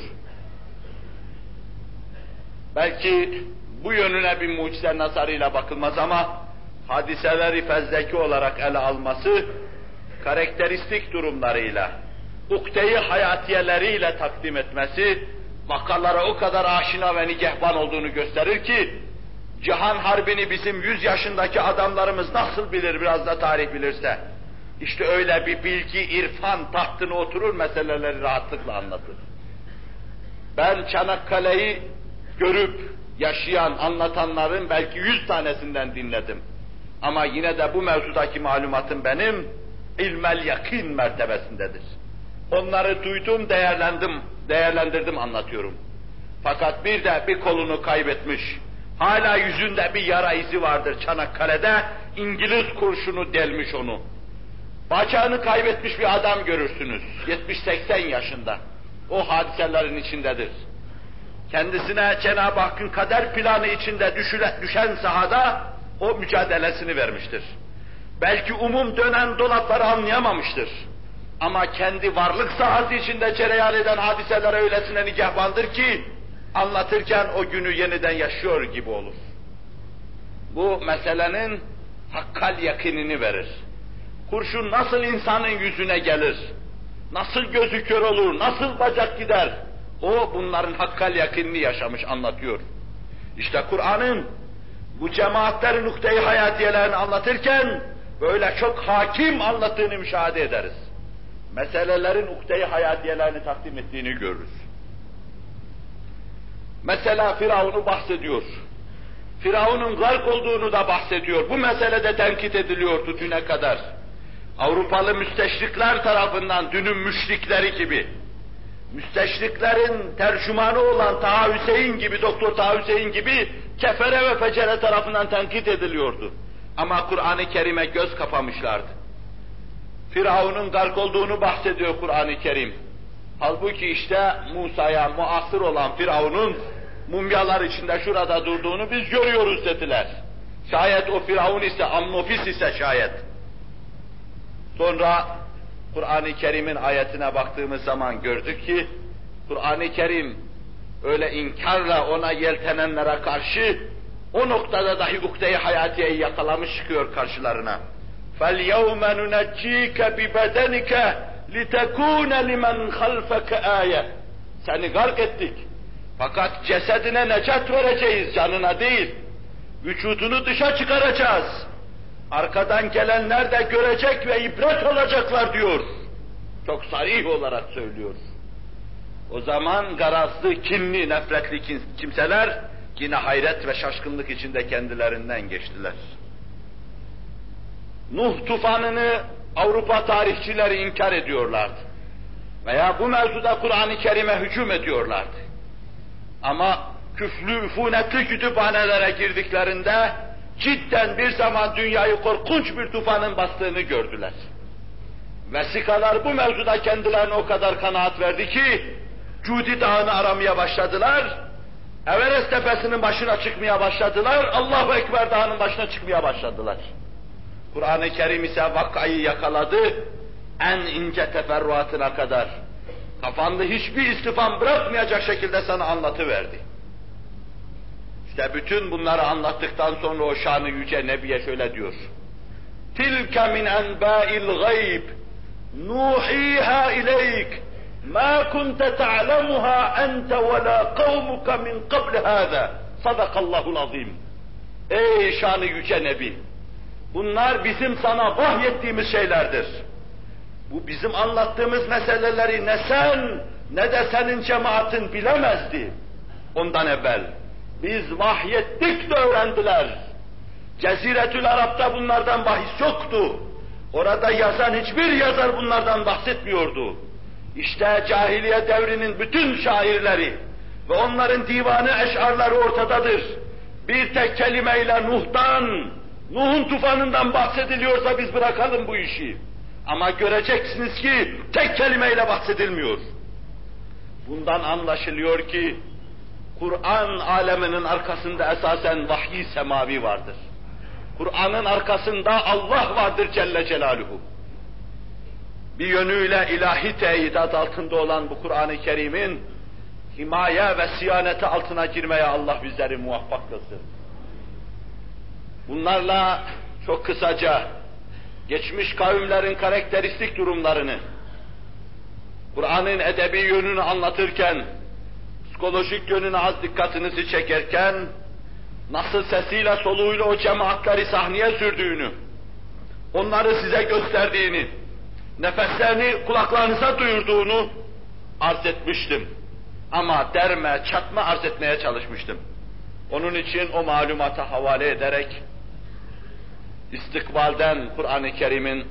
Belki bu yönüne bir mucize nazarıyla bakılmaz ama hadiseleri fezleki olarak ele alması, karakteristik durumlarıyla, ukdeyi hayatiyeleriyle takdim etmesi, vakalara o kadar aşina ve nigehban olduğunu gösterir ki, Cihan Harbi'ni bizim yüz yaşındaki adamlarımız nasıl bilir biraz da tarih bilirse, işte öyle bir bilgi, irfan tahtına oturur meseleleri rahatlıkla anlatır. Ben Çanakkale'yi görüp yaşayan, anlatanların belki yüz tanesinden dinledim. Ama yine de bu mevzudaki malumatım benim ilmel yakin mertebesindedir. Onları duydum, değerlendim, değerlendirdim, anlatıyorum. Fakat bir de bir kolunu kaybetmiş, hala yüzünde bir yara izi vardır Çanakkale'de, İngiliz kurşunu delmiş onu. Bacağını kaybetmiş bir adam görürsünüz, 70-80 yaşında. O hadiselerin içindedir. Kendisine Cenab-ı Hakk'ın kader planı içinde düşen sahada o mücadelesini vermiştir. Belki umum dönen dolapları anlayamamıştır. Ama kendi varlık sahası içinde cereyan eden hadiselere öylesine nigahbandır ki, anlatırken o günü yeniden yaşıyor gibi olur. Bu meselenin hakkal yakinini verir. Kurşun nasıl insanın yüzüne gelir, nasıl gözü olur, nasıl bacak gider, o bunların hakkal yakinini yaşamış anlatıyor. İşte Kur'an'ın bu cemaatlerin nukteyi hayatiyelerini anlatırken böyle çok hakim anlattığını müşahede ederiz. Meselelerin ukdeyi hayatiyelerini takdim ettiğini görürüz. Mesela Firavun'u bahsediyor. Firavun'un gark olduğunu da bahsediyor. Bu meselede tenkit ediliyordu düne kadar. Avrupalı müsteşrikler tarafından dünün müşrikleri gibi, müsteşriklerin tercümanı olan Taha Hüseyin gibi, Doktor Taha Hüseyin gibi kefere ve fecere tarafından tenkit ediliyordu. Ama Kur'an-ı Kerim'e göz kapamışlardı. Firavun'un gark olduğunu bahsediyor Kur'an-ı Kerim. Halbuki işte Musa'ya muasır olan Firavun'un mumyalar içinde şurada durduğunu biz görüyoruz dediler. Şayet o Firavun ise, Amnofis ise şayet. Sonra Kur'an-ı Kerim'in ayetine baktığımız zaman gördük ki, Kur'an-ı Kerim öyle inkarla ona yeltenenlere karşı o noktada dahi ukde-i hayatiyeyi yakalamış çıkıyor karşılarına. فَالْيَوْمَ نُنَجِّيكَ بِبَدَنِكَ لِتَكُونَ لِمَنْ خَلْفَكَ آيَةً Seni gark ettik. Fakat cesedine necat vereceğiz, canına değil. Vücudunu dışa çıkaracağız. Arkadan gelenler de görecek ve ibret alacaklar diyor. Çok sarih olarak söylüyor. O zaman garazlı, kinli, nefretli kimseler yine hayret ve şaşkınlık içinde kendilerinden geçtiler. Nuh tufanını Avrupa tarihçileri inkar ediyorlardı. Veya bu mevzuda Kur'an-ı Kerim'e hücum ediyorlardı. Ama küflü, üfunetli kütüphanelere girdiklerinde cidden bir zaman dünyayı korkunç bir tufanın bastığını gördüler. Vesikalar bu mevzuda kendilerine o kadar kanaat verdi ki, Cudi Dağı'nı aramaya başladılar, Everest Tepesi'nin başına çıkmaya başladılar, Allahu Ekber Dağı'nın başına çıkmaya başladılar. Kur'an-ı Kerim ise vakayı yakaladı, en ince teferruatına kadar. Kafanda hiçbir istifam bırakmayacak şekilde sana anlatıverdi. İşte bütün bunları anlattıktan sonra o şanı yüce Nebi'ye şöyle diyor. Tilke min enbâil gayb nuhiha ileyk ma kunte ta'lemuha ente ve la kavmuka min qabl hâzâ. Sadakallahul azim. Ey şanı yüce Nebi! Bunlar bizim sana vahyettiğimiz şeylerdir. Bu bizim anlattığımız meseleleri ne sen ne de senin cemaatin bilemezdi. Ondan evvel biz vahyettik de öğrendiler. Ceziretül Arap'ta bunlardan bahis yoktu. Orada yazan hiçbir yazar bunlardan bahsetmiyordu. İşte cahiliye devrinin bütün şairleri ve onların divanı eşarları ortadadır. Bir tek kelimeyle Nuh'tan, Nuh'un tufanından bahsediliyorsa biz bırakalım bu işi. Ama göreceksiniz ki tek kelimeyle bahsedilmiyor. Bundan anlaşılıyor ki Kur'an aleminin arkasında esasen vahiy semavi vardır. Kur'an'ın arkasında Allah vardır Celle Celaluhu. Bir yönüyle ilahi teyidat altında olan bu Kur'an-ı Kerim'in himaye ve siyaneti altına girmeye Allah bizleri muvaffak kılsın. Bunlarla çok kısaca geçmiş kavimlerin karakteristik durumlarını, Kur'an'ın edebi yönünü anlatırken, psikolojik yönüne az dikkatinizi çekerken, nasıl sesiyle soluğuyla o cemaatleri sahneye sürdüğünü, onları size gösterdiğini, nefeslerini kulaklarınıza duyurduğunu arz etmiştim. Ama derme, çatma arz etmeye çalışmıştım. Onun için o malumata havale ederek, istikbalden Kur'an-ı Kerim'in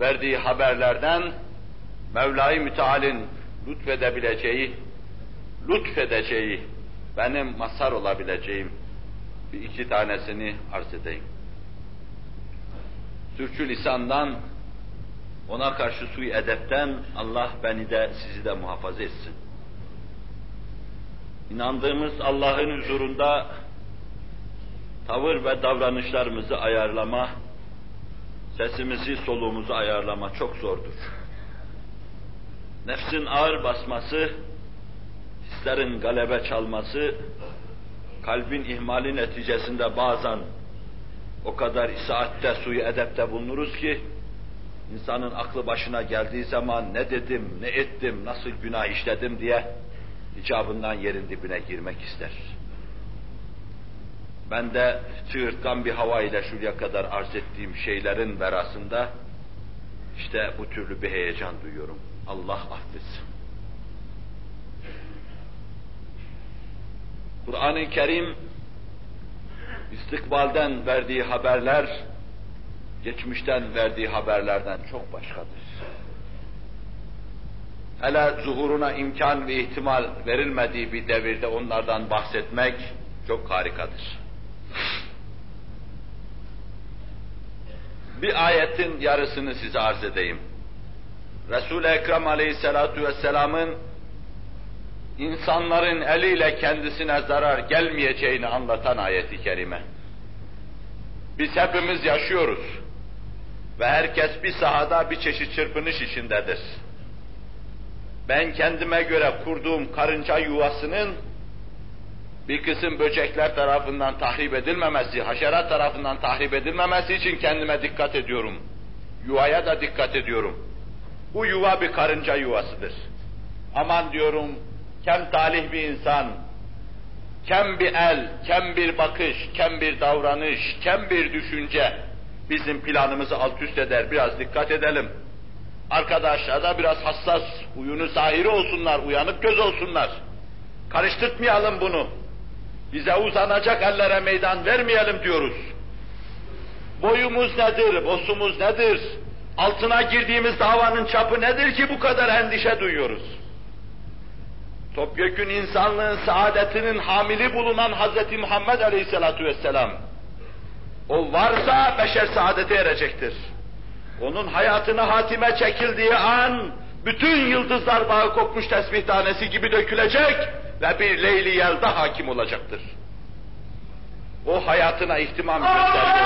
verdiği haberlerden Mevla-i Müteal'in lütfedebileceği, lütfedeceği, benim masar olabileceğim bir iki tanesini arz edeyim. Sürçü lisandan, ona karşı suyu edepten Allah beni de sizi de muhafaza etsin. İnandığımız Allah'ın huzurunda tavır ve davranışlarımızı ayarlama, sesimizi, soluğumuzu ayarlama çok zordur. Nefsin ağır basması, hislerin galebe çalması, kalbin ihmali neticesinde bazen o kadar isaatte, suyu edepte bulunuruz ki, insanın aklı başına geldiği zaman ne dedim, ne ettim, nasıl günah işledim diye icabından yerin dibine girmek ister. Ben de çığırtkan bir hava ile şuraya kadar arz ettiğim şeylerin verasında işte bu türlü bir heyecan duyuyorum. Allah affetsin. Kur'an-ı Kerim istikbalden verdiği haberler geçmişten verdiği haberlerden çok başkadır. Hele zuhuruna imkan ve ihtimal verilmediği bir devirde onlardan bahsetmek çok harikadır. Bir ayetin yarısını size arz edeyim. Resul-i Ekrem aleyhissalatu vesselamın insanların eliyle kendisine zarar gelmeyeceğini anlatan ayeti kerime. Biz hepimiz yaşıyoruz ve herkes bir sahada bir çeşit çırpınış içindedir. Ben kendime göre kurduğum karınca yuvasının bir kısım böcekler tarafından tahrip edilmemesi, haşerat tarafından tahrip edilmemesi için kendime dikkat ediyorum. Yuvaya da dikkat ediyorum. Bu yuva bir karınca yuvasıdır. Aman diyorum, kem talih bir insan, kem bir el, kem bir bakış, kem bir davranış, kem bir düşünce bizim planımızı alt üst eder. Biraz dikkat edelim. Arkadaşlar da biraz hassas, uyunu sahiri olsunlar, uyanık göz olsunlar. Karıştırtmayalım bunu. Bize uzanacak ellere meydan vermeyelim diyoruz. Boyumuz nedir, bosumuz nedir? Altına girdiğimiz davanın çapı nedir ki bu kadar endişe duyuyoruz? Topyekün insanlığın saadetinin hamili bulunan Hz. Muhammed Aleyhisselatü Vesselam, o varsa beşer saadete erecektir. Onun hayatına hatime çekildiği an, bütün yıldızlar bağı kopmuş tesbih tanesi gibi dökülecek ve bir Leyli Yelda hakim olacaktır. O hayatına ihtimam gösterdi.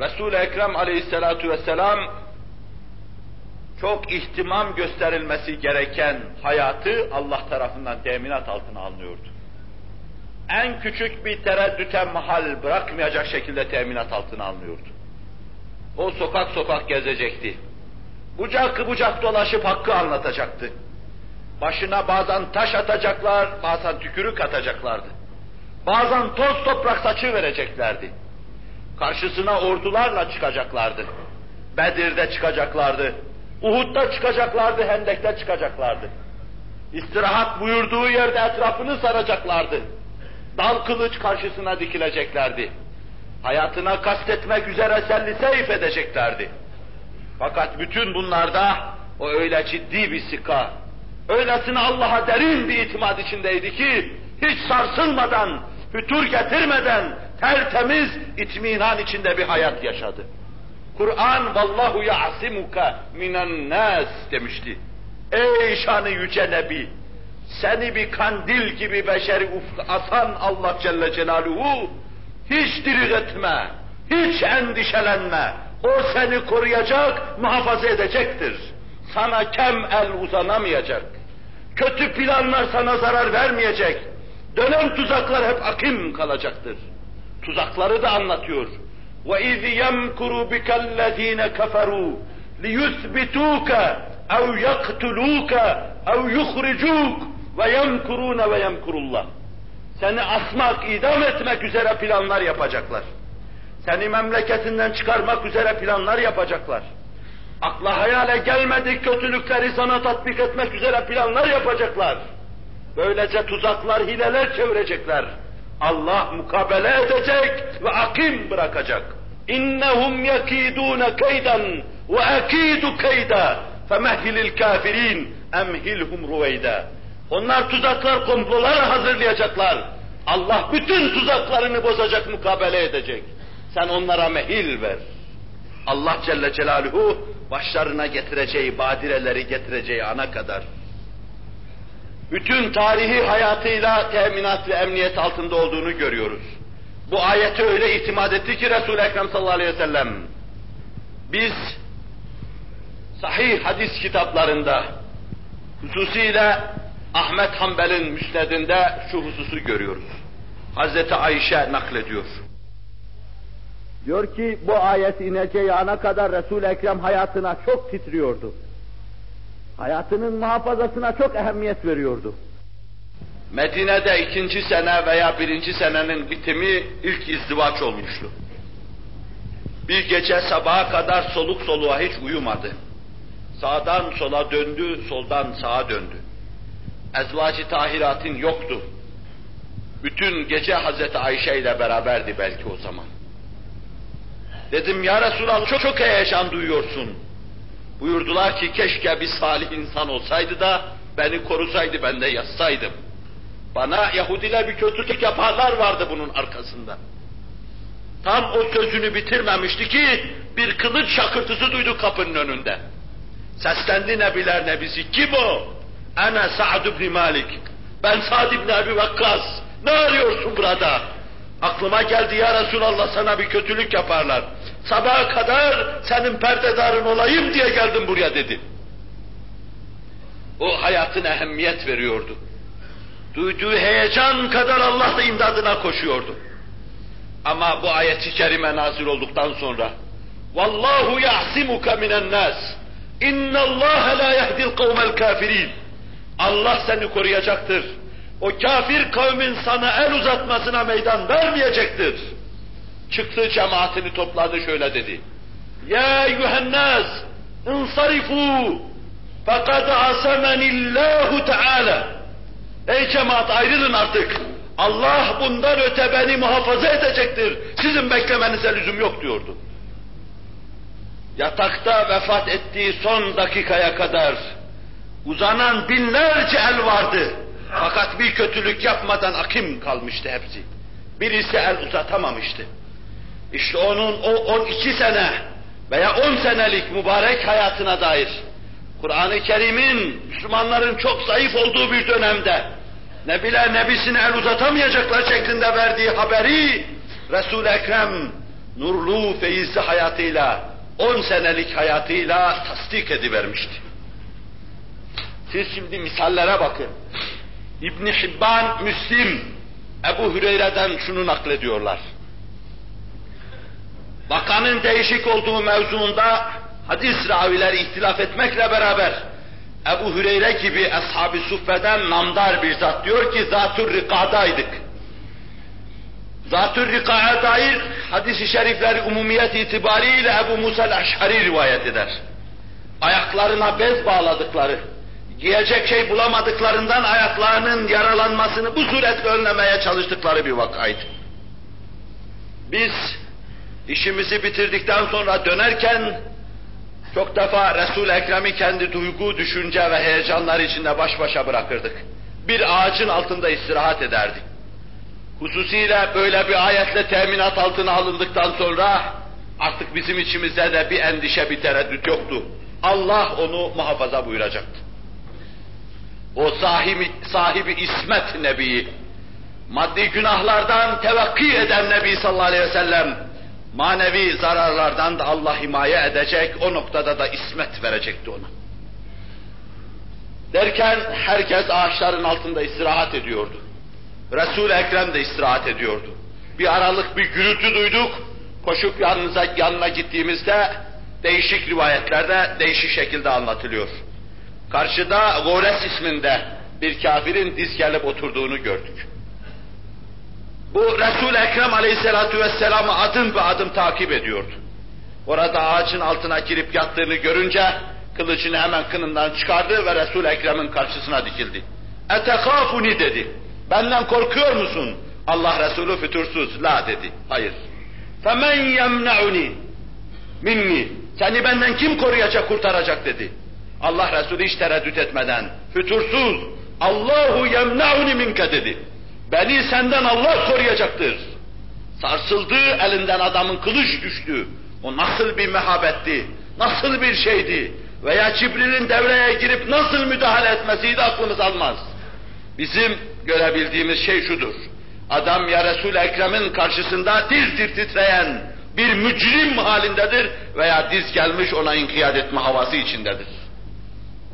Resul-i Ekrem aleyhissalatu vesselam çok ihtimam gösterilmesi gereken hayatı Allah tarafından teminat altına alınıyordu. En küçük bir tereddüte mahal bırakmayacak şekilde teminat altına alınıyordu. O sokak sokak gezecekti. Bucak bucak dolaşıp hakkı anlatacaktı. Başına bazen taş atacaklar, bazen tükürük atacaklardı. Bazen toz toprak saçı vereceklerdi. Karşısına ordularla çıkacaklardı. Bedir'de çıkacaklardı. Uhud'da çıkacaklardı, Hendek'te çıkacaklardı. İstirahat buyurduğu yerde etrafını saracaklardı. Dal kılıç karşısına dikileceklerdi. Hayatına kastetmek üzere selli seyif edeceklerdi. Fakat bütün bunlarda o öyle ciddi bir sika, öylesine Allah'a derin bir itimat içindeydi ki, hiç sarsılmadan, fütur getirmeden, tertemiz, itminan içinde bir hayat yaşadı. Kur'an vallahu ya'simuka minen nas demişti. Ey şanı yüce Nebi! Seni bir kandil gibi beşeri atan Allah Celle Celaluhu hiç diri etme, hiç endişelenme. O seni koruyacak, muhafaza edecektir. Sana kem el uzanamayacak. Kötü planlar sana zarar vermeyecek. Dönen tuzaklar hep akim kalacaktır. Tuzakları da anlatıyor. وَاِذْ يَمْكُرُ بِكَ الَّذ۪ينَ كَفَرُوا لِيُثْبِتُوكَ اَوْ يَقْتُلُوكَ اَوْ يُخْرِجُوكَ وَيَمْكُرُونَ وَيَمْكُرُ اللّٰهِ Seni asmak, idam etmek üzere planlar yapacaklar. Seni memleketinden çıkarmak üzere planlar yapacaklar. Akla hayale gelmedik kötülükleri sana tatbik etmek üzere planlar yapacaklar. Böylece tuzaklar, hileler çevirecekler. Allah mukabele edecek ve akim bırakacak. İnnehum yakidun keydan ve akidu keyda femehhilil kafirin emhilhum ruveyda. Onlar tuzaklar, komplolar hazırlayacaklar. Allah bütün tuzaklarını bozacak, mukabele edecek. Sen onlara mehil ver. Allah Celle Celaluhu başlarına getireceği badireleri getireceği ana kadar bütün tarihi hayatıyla teminat ve emniyet altında olduğunu görüyoruz. Bu ayete öyle itimat etti ki Resul-i Ekrem sallallahu aleyhi ve sellem. Biz sahih hadis kitaplarında hususiyle Ahmet Hanbel'in müsnedinde şu hususu görüyoruz. Hazreti Ayşe naklediyor. Diyor ki bu ayet ineceği ana kadar Resul-i Ekrem hayatına çok titriyordu. Hayatının muhafazasına çok ehemmiyet veriyordu. Medine'de ikinci sene veya birinci senenin bitimi ilk izdivaç olmuştu. Bir gece sabaha kadar soluk soluğa hiç uyumadı. Sağdan sola döndü, soldan sağa döndü. Ezvacı tahiratın yoktu. Bütün gece Hazreti Ayşe ile beraberdi belki o zaman. Dedim ya Resulallah çok çok heyecan duyuyorsun. Buyurdular ki keşke bir salih insan olsaydı da beni korusaydı ben de yatsaydım. Bana Yahudiler bir kötülük yaparlar vardı bunun arkasında. Tam o sözünü bitirmemişti ki bir kılıç şakırtısı duydu kapının önünde. Seslendi nebiler nebisi. Kim o? Ana Sa'd ibn Malik. Ben Sa'd ibn Abi Vakkas. Ne arıyorsun burada? Aklıma geldi ya Resulallah sana bir kötülük yaparlar. Sabaha kadar senin perdedarın olayım diye geldim buraya dedi. O hayatına ehemmiyet veriyordu. Duyduğu heyecan kadar Allah da imdadına koşuyordu. Ama bu ayet-i kerime nazil olduktan sonra Vallahu yahsimuka minen nas. İnna Allah la yehdil kavmel kafirin. Allah seni koruyacaktır. O kafir kavmin sana el uzatmasına meydan vermeyecektir. Çıktı cemaatini topladı şöyle dedi. Ya eyyühennas insarifu fekad asemenillahu teala. Ey cemaat ayrılın artık. Allah bundan öte beni muhafaza edecektir. Sizin beklemenize lüzum yok diyordu. Yatakta vefat ettiği son dakikaya kadar uzanan binlerce el vardı. Fakat bir kötülük yapmadan akim kalmıştı hepsi. Birisi el uzatamamıştı. İşte onun o 12 sene veya 10 senelik mübarek hayatına dair Kur'an-ı Kerim'in Müslümanların çok zayıf olduğu bir dönemde Nebiler nebisine el uzatamayacaklar şeklinde verdiği haberi Resul-i Ekrem nurlu feyizli hayatıyla 10 senelik hayatıyla tasdik edivermişti. Siz şimdi misallere bakın. İbn Hibban, Müslim, Ebu Hüreyre'den şunu naklediyorlar. Vakanın değişik olduğu mevzuunda hadis ravileri ihtilaf etmekle beraber Ebu Hüreyre gibi ashab-ı suffeden namdar bir zat diyor ki zatür rikadaydık. Zatür rikaya dair hadis-i şerifler umumiyet itibariyle Ebu Musa el-Eş'ari rivayet eder. Ayaklarına bez bağladıkları, giyecek şey bulamadıklarından ayaklarının yaralanmasını bu suretle önlemeye çalıştıkları bir vakaydı. Biz işimizi bitirdikten sonra dönerken çok defa Resul-i Ekrem'i kendi duygu, düşünce ve heyecanlar içinde baş başa bırakırdık. Bir ağacın altında istirahat ederdik. Hususiyle böyle bir ayetle teminat altına alındıktan sonra artık bizim içimizde de bir endişe, bir tereddüt yoktu. Allah onu muhafaza buyuracaktı. O sahibi, sahibi İsmet Nebi'yi, maddi günahlardan tevekkü eden Nebi sallallahu aleyhi ve sellem, manevi zararlardan da Allah himaye edecek, o noktada da ismet verecekti ona. Derken herkes ağaçların altında istirahat ediyordu. Resul-i Ekrem de istirahat ediyordu. Bir aralık bir gürültü duyduk, koşup yanınıza, yanına gittiğimizde değişik rivayetlerde değişik şekilde anlatılıyor. Karşıda Gores isminde bir kafirin diz gelip oturduğunu gördük. Bu Resul-i Ekrem aleyhissalatu vesselam'ı adım be adım takip ediyordu. Orada ağacın altına girip yattığını görünce kılıcını hemen kınından çıkardı ve Resul-i Ekrem'in karşısına dikildi. Etekafuni dedi. Benden korkuyor musun? Allah Resulü fütursuz. La dedi. Hayır. Femen yemne'uni minni. Seni benden kim koruyacak, kurtaracak dedi. Allah Resulü hiç tereddüt etmeden, fütursuz, Allahu yemne'uni minke dedi. Beni senden Allah koruyacaktır. Sarsıldı, elinden adamın kılıç düştü. O nasıl bir mehabetti, nasıl bir şeydi veya Cibril'in devreye girip nasıl müdahale etmesiydi aklımız almaz. Bizim görebildiğimiz şey şudur. Adam ya Resul-i Ekrem'in karşısında tir tir titreyen bir mücrim halindedir veya diz gelmiş ona inkiyat etme havası içindedir.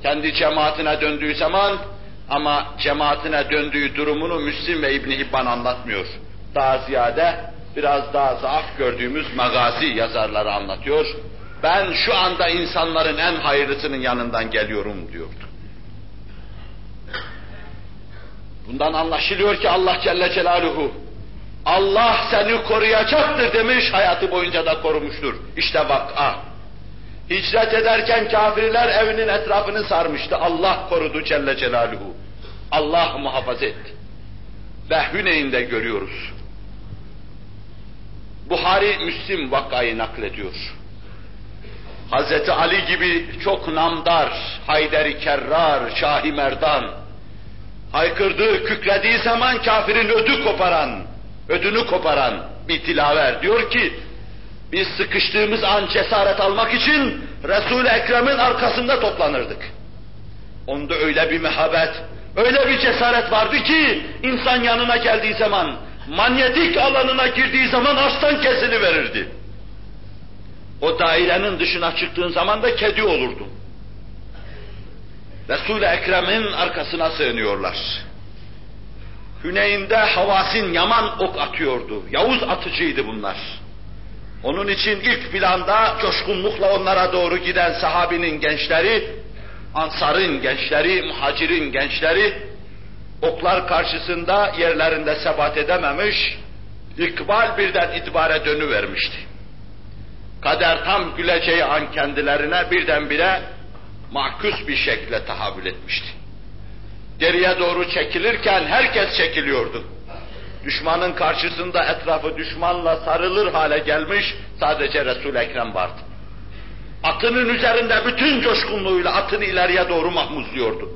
Kendi cemaatine döndüğü zaman ama cemaatine döndüğü durumunu Müslim ve İbn Hibban anlatmıyor. Daha ziyade biraz daha zaaf gördüğümüz magazi yazarları anlatıyor. Ben şu anda insanların en hayırlısının yanından geliyorum diyordu. Bundan anlaşılıyor ki Allah Celle Celaluhu Allah seni koruyacaktır demiş, hayatı boyunca da korumuştur. İşte vak'a. Hicret ederken kafirler evinin etrafını sarmıştı. Allah korudu Celle Celaluhu. Allah muhafaza etti. Ve Hüneyn'de görüyoruz. Buhari Müslim vakayı naklediyor. Hazreti Ali gibi çok namdar, Hayderi Kerrar, Şahi Merdan, haykırdığı, kükrediği zaman kafirin ödü koparan, ödünü koparan bir tilaver diyor ki, biz sıkıştığımız an cesaret almak için Resul-i Ekrem'in arkasında toplanırdık. Onda öyle bir mehabet, öyle bir cesaret vardı ki insan yanına geldiği zaman, manyetik alanına girdiği zaman aslan kesili verirdi. O dairenin dışına çıktığın zaman da kedi olurdu. Resul-i Ekrem'in arkasına sığınıyorlar. Hüneyn'de Havasin Yaman ok atıyordu. Yavuz atıcıydı bunlar. Onun için ilk planda coşkunlukla onlara doğru giden sahabinin gençleri, Ansar'ın gençleri, muhacirin gençleri, oklar karşısında yerlerinde sebat edememiş, ikbal birden itibare dönüvermişti. Kader tam güleceği an kendilerine birdenbire mahkus bir şekilde tahammül etmişti. Geriye doğru çekilirken herkes çekiliyordu. Düşmanın karşısında etrafı düşmanla sarılır hale gelmiş sadece Resul-i Ekrem vardı. Atının üzerinde bütün coşkunluğuyla atını ileriye doğru mahmuzluyordu.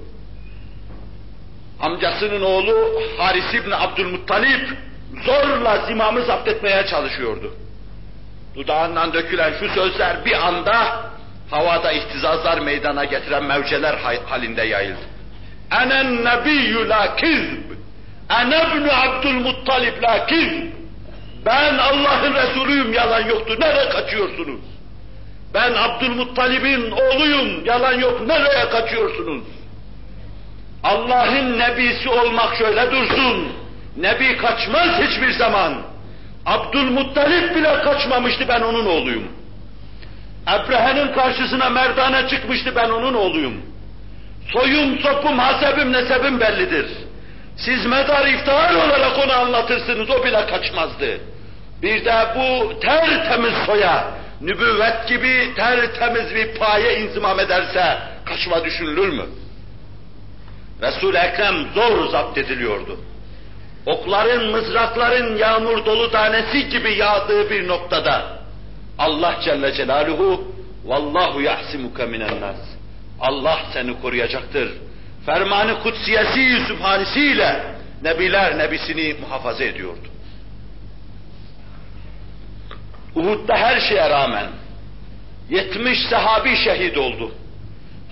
Amcasının oğlu Haris İbni Abdülmuttalip zorla zimamı zapt etmeye çalışıyordu. Dudağından dökülen şu sözler bir anda havada ihtizazlar meydana getiren mevceler halinde yayıldı. Enen nebiyyü la kizb. Ene ibn Abdülmuttalib la kizb. Ben Allah'ın Resulüyüm yalan yoktur. Nereye kaçıyorsunuz? Ben Abdülmuttalib'in oğluyum yalan yok. Nereye kaçıyorsunuz? Allah'ın nebisi olmak şöyle dursun. Nebi kaçmaz hiçbir zaman. Abdülmuttalip bile kaçmamıştı ben onun oğluyum. Ebrehe'nin karşısına merdane çıkmıştı ben onun oğluyum. Soyum, sopum, hasebim, nesebim bellidir. Siz medar iftihar olarak onu anlatırsınız, o bile kaçmazdı. Bir de bu tertemiz soya, nübüvvet gibi tertemiz bir paye inzimam ederse kaçma düşünülür mü? Resul-i Ekrem zor zapt ediliyordu. Okların, mızrakların yağmur dolu tanesi gibi yağdığı bir noktada Allah Celle Celaluhu vallahu yahsimuke minen nas. Allah seni koruyacaktır. Fermanı kutsiyesi sübhanesiyle nebiler nebisini muhafaza ediyordu. Uhud'da her şeye rağmen 70 sahabi şehit oldu.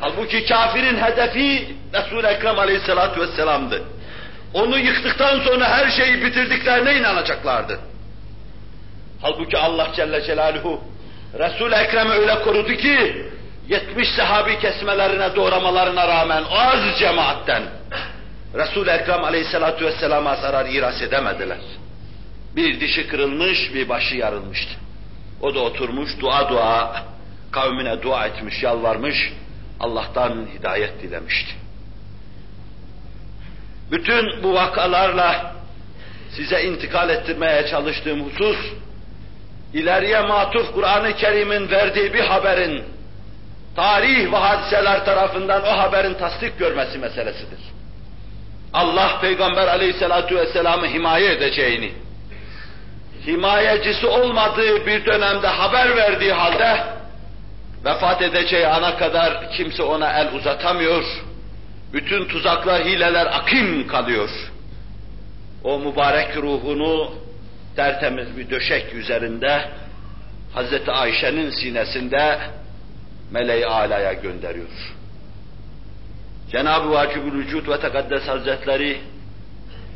Halbuki kafirin hedefi Resul-i Ekrem aleyhissalatu vesselam'dı. Onu yıktıktan sonra her şeyi bitirdiklerine inanacaklardı. Halbuki Allah Celle Celaluhu Resul-i Ekrem'i öyle korudu ki 70 sahabi kesmelerine doğramalarına rağmen az cemaatten Resul-i Ekrem aleyhissalatu vesselama zarar iras edemediler. Bir dişi kırılmış, bir başı yarılmıştı. O da oturmuş dua dua kavmine dua etmiş, yalvarmış, Allah'tan hidayet dilemişti. Bütün bu vakalarla size intikal ettirmeye çalıştığım husus, ileriye matuf Kur'an-ı Kerim'in verdiği bir haberin, tarih ve hadiseler tarafından o haberin tasdik görmesi meselesidir. Allah Peygamber aleyhissalatu vesselam'ı himaye edeceğini, himayecisi olmadığı bir dönemde haber verdiği halde, vefat edeceği ana kadar kimse ona el uzatamıyor, bütün tuzaklar, hileler akim kalıyor. O mübarek ruhunu tertemiz bir döşek üzerinde Hazreti Ayşe'nin sinesinde meleği alaya gönderiyor. Cenab-ı Vacibül Vücud ve Tekaddes Hazretleri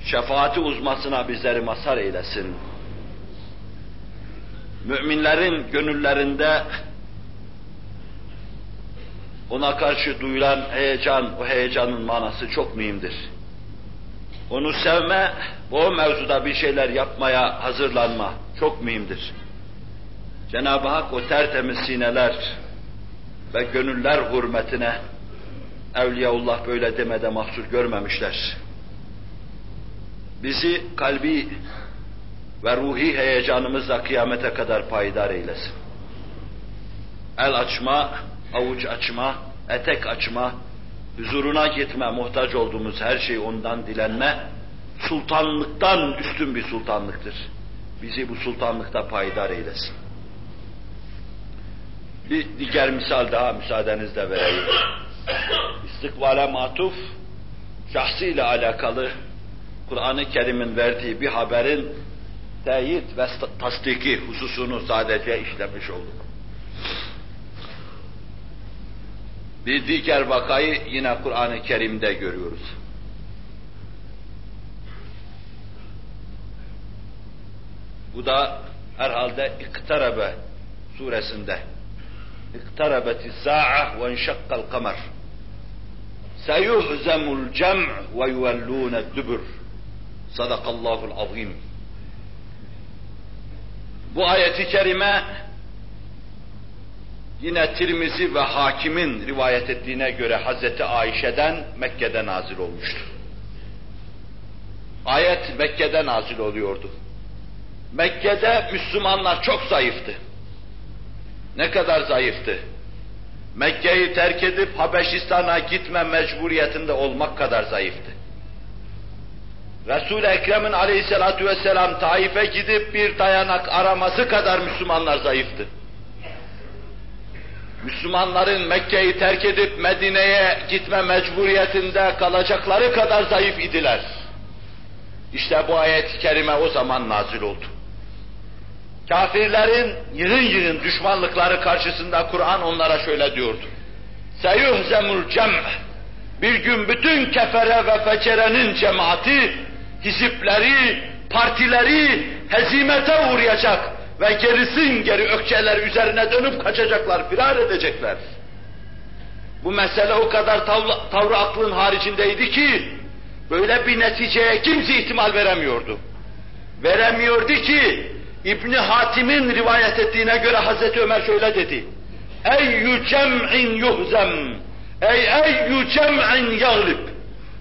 şefaati uzmasına bizleri mazhar eylesin. Müminlerin gönüllerinde ona karşı duyulan heyecan, o heyecanın manası çok mühimdir. Onu sevme, o mevzuda bir şeyler yapmaya hazırlanma çok mühimdir. Cenab-ı Hak o tertemiz sineler ve gönüller hürmetine Evliyaullah böyle demede mahsur görmemişler. Bizi kalbi ve ruhi heyecanımızla kıyamete kadar payidar eylesin. El açma, avuç açma, etek açma, huzuruna gitme, muhtaç olduğumuz her şeyi ondan dilenme, sultanlıktan üstün bir sultanlıktır. Bizi bu sultanlıkta payidar eylesin. Bir diğer misal daha müsaadenizle vereyim. İstikbale matuf, şahsıyla alakalı Kur'an-ı Kerim'in verdiği bir haberin teyit ve tasdiki hususunu sadece işlemiş olduk. Bir diğer vakayı yine Kur'an-ı Kerim'de görüyoruz. Bu da herhalde İktarebe suresinde. Sa'a ve enşakkal kamer. Seyuhzemul cem ve yuvellûne dübür. Sadakallahul azim. Bu ayeti kerime yine Tirmizi ve Hakim'in rivayet ettiğine göre Hazreti Ayşe'den Mekke'de nazil olmuştu. Ayet Mekke'de nazil oluyordu. Mekke'de Müslümanlar çok zayıftı. Ne kadar zayıftı? Mekke'yi terk edip Habeşistan'a gitme mecburiyetinde olmak kadar zayıftı. Resul-i Ekrem'in aleyhissalatu vesselam Taif'e gidip bir dayanak araması kadar Müslümanlar zayıftı. Müslümanların Mekke'yi terk edip Medine'ye gitme mecburiyetinde kalacakları kadar zayıf idiler. İşte bu ayet-i kerime o zaman nazil oldu. Kafirlerin yığın yığın düşmanlıkları karşısında Kur'an onlara şöyle diyordu. Seyuhzemul cem' bir gün bütün kefere ve fecerenin cemaati, hizipleri, partileri hezimete uğrayacak ve gerisin geri ökçeler üzerine dönüp kaçacaklar, firar edecekler. Bu mesele o kadar tavrı, tavrı aklın haricindeydi ki, böyle bir neticeye kimse ihtimal veremiyordu. Veremiyordu ki, İbni Hatim'in rivayet ettiğine göre Hazreti Ömer şöyle dedi. Eyyü cem'in yuhzem. Ey eyyü cem'in yaglib.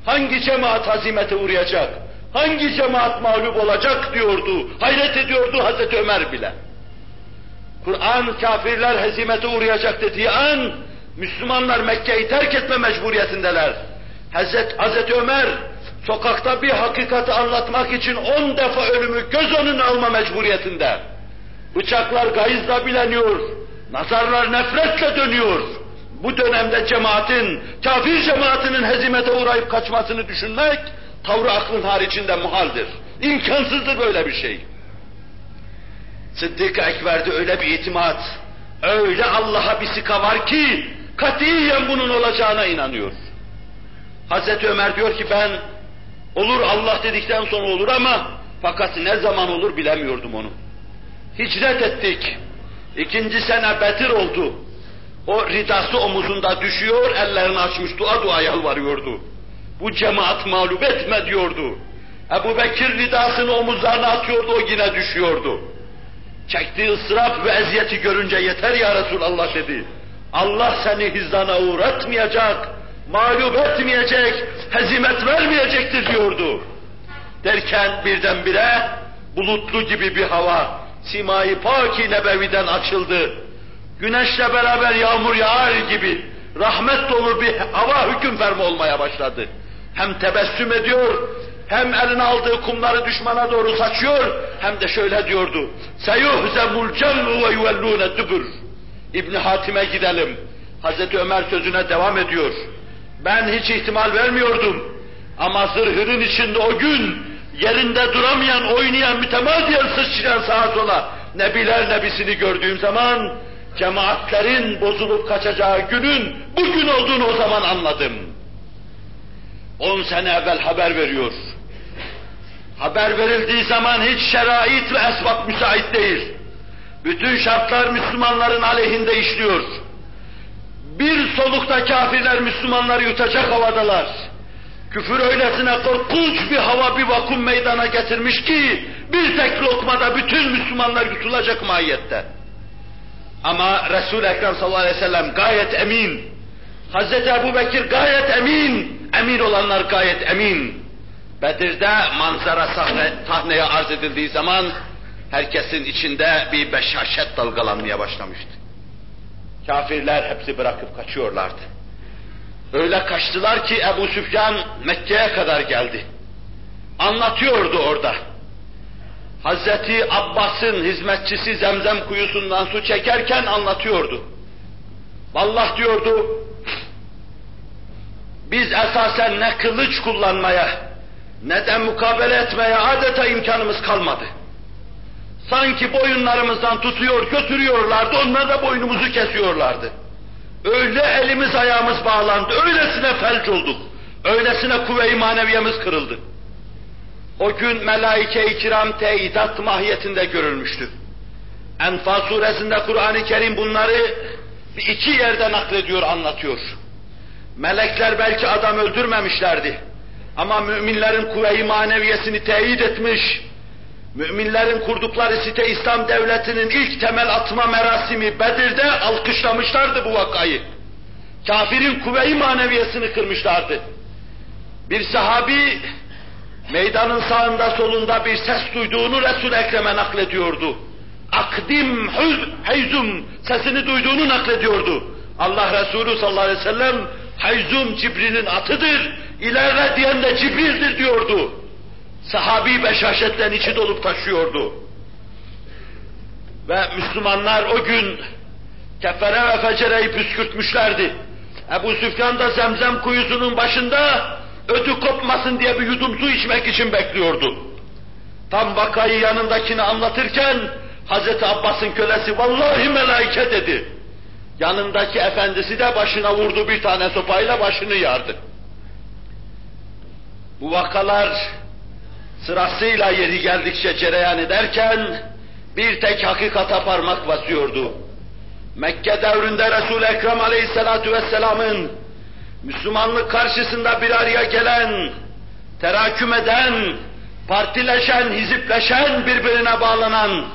Hangi cemaat hazimete uğrayacak? Hangi cemaat mağlup olacak diyordu. Hayret ediyordu Hazreti Ömer bile. Kur'an kafirler hezimete uğrayacak dediği an Müslümanlar Mekke'yi terk etme mecburiyetindeler. Hazreti, Hazreti Ömer sokakta bir hakikati anlatmak için on defa ölümü göz önüne alma mecburiyetinde. Bıçaklar gayızla bileniyor, nazarlar nefretle dönüyor. Bu dönemde cemaatin, kafir cemaatinin hezimete uğrayıp kaçmasını düşünmek, tavrı aklın haricinde muhaldir. İmkansızdır böyle bir şey. Sıddık Ekber'de öyle bir itimat, öyle Allah'a bir sika var ki, katiyen bunun olacağına inanıyor. Hazreti Ömer diyor ki ben Olur Allah dedikten sonra olur ama fakat ne zaman olur bilemiyordum onu. Hicret ettik. İkinci sene Betir oldu. O ridası omuzunda düşüyor, ellerini açmış dua dua yalvarıyordu. Bu cemaat mağlup etme diyordu. Ebu Bekir ridasını omuzlarına atıyordu, o yine düşüyordu. Çektiği ıstırap ve eziyeti görünce yeter ya Resulallah dedi. Allah seni hizana uğratmayacak, mağlup etmeyecek, hezimet vermeyecektir diyordu. Derken birdenbire bulutlu gibi bir hava, simayı paki nebeviden açıldı. Güneşle beraber yağmur yağar gibi rahmet dolu bir hava hüküm ferma olmaya başladı. Hem tebessüm ediyor, hem eline aldığı kumları düşmana doğru saçıyor, hem de şöyle diyordu. Seyuhzemul cem'u ve yuvellûne dübür. İbni Hatim'e gidelim. Hazreti Ömer sözüne devam ediyor. Ben hiç ihtimal vermiyordum. Ama zırhının içinde o gün yerinde duramayan, oynayan, mütemadiyen sıçrayan sağa sola nebiler nebisini gördüğüm zaman cemaatlerin bozulup kaçacağı günün bugün olduğunu o zaman anladım. On sene evvel haber veriyor. Haber verildiği zaman hiç şerait ve esbab müsait değil. Bütün şartlar Müslümanların aleyhinde işliyor. Bir solukta kafirler Müslümanları yutacak havadalar. Küfür öylesine korkunç bir hava, bir vakum meydana getirmiş ki, bir tek lokmada bütün Müslümanlar yutulacak mahiyette. Ama Resul-i Ekrem sallallahu aleyhi ve sellem gayet emin. Hazreti Ebu Bekir gayet emin. Emin olanlar gayet emin. Bedir'de manzara sahne, sahneye arz edildiği zaman herkesin içinde bir beşaşet dalgalanmaya başlamıştı. Kafirler hepsi bırakıp kaçıyorlardı. Öyle kaçtılar ki Ebu Süfyan Mekke'ye kadar geldi. Anlatıyordu orada. Hazreti Abbas'ın hizmetçisi zemzem kuyusundan su çekerken anlatıyordu. Vallahi diyordu, biz esasen ne kılıç kullanmaya, ne de mukabele etmeye adeta imkanımız kalmadı. Sanki boyunlarımızdan tutuyor, götürüyorlardı, onlar da boynumuzu kesiyorlardı. Öyle elimiz ayağımız bağlandı, öylesine felç olduk, öylesine kuvve-i maneviyemiz kırıldı. O gün melaike-i kiram teyidat mahiyetinde görülmüştü. Enfal suresinde Kur'an-ı Kerim bunları iki yerde naklediyor, anlatıyor. Melekler belki adam öldürmemişlerdi. Ama müminlerin kuvve-i maneviyesini teyit etmiş, müminlerin kurdukları site İslam devletinin ilk temel atma merasimi Bedir'de alkışlamışlardı bu vakayı. Kafirin kuvve-i maneviyesini kırmışlardı. Bir sahabi meydanın sağında solunda bir ses duyduğunu Resul-i Ekrem'e naklediyordu. Akdim heyzum sesini duyduğunu naklediyordu. Allah Resulü sallallahu aleyhi ve sellem Hayzum Cibril'in atıdır, ilerle diyen de Cibril'dir diyordu. Sahabi beşaşetten içi dolup taşıyordu. Ve Müslümanlar o gün kefere ve fecereyi püskürtmüşlerdi. Ebu Süfyan da zemzem kuyusunun başında ödü kopmasın diye bir yudum su içmek için bekliyordu. Tam vakayı yanındakini anlatırken Hazreti Abbas'ın kölesi vallahi melaike dedi. Yanındaki efendisi de başına vurdu bir tane sopayla başını yardı. Bu vakalar sırasıyla yeri geldikçe cereyan ederken bir tek hakikata parmak basıyordu. Mekke devrinde Resul-i Ekrem aleyhissalatu vesselamın Müslümanlık karşısında bir araya gelen, teraküm eden, partileşen, hizipleşen, birbirine bağlanan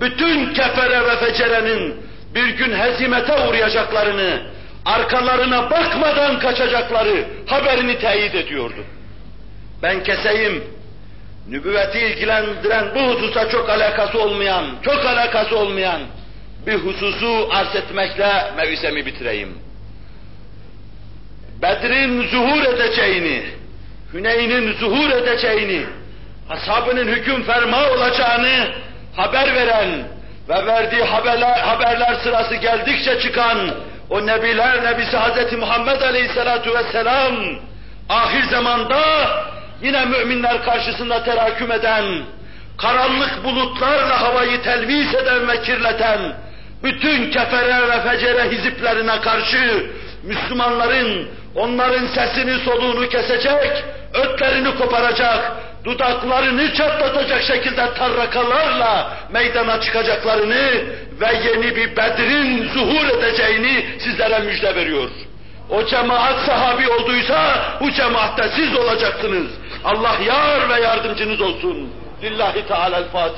bütün kefere ve fecerenin bir gün hezimete uğrayacaklarını, arkalarına bakmadan kaçacakları haberini teyit ediyordu. Ben keseyim, nübüvveti ilgilendiren bu hususa çok alakası olmayan, çok alakası olmayan bir hususu arz etmekle mevisemi bitireyim. Bedir'in zuhur edeceğini, Hüneyn'in zuhur edeceğini, ashabının hüküm ferma olacağını haber veren ve verdiği haberler, haberler sırası geldikçe çıkan o nebiler nebisi Hz. Muhammed Aleyhisselatu Vesselam ahir zamanda yine müminler karşısında teraküm eden, karanlık bulutlarla havayı telvis eden ve kirleten, bütün kefere ve fecere hiziplerine karşı Müslümanların onların sesini soluğunu kesecek, ötlerini koparacak, dudaklarını çatlatacak şekilde tarrakalarla meydana çıkacaklarını ve yeni bir Bedir'in zuhur edeceğini sizlere müjde veriyor. O cemaat sahabi olduysa bu cemaatte siz olacaksınız. Allah yar ve yardımcınız olsun. Lillahi Teala'l-Fatiha.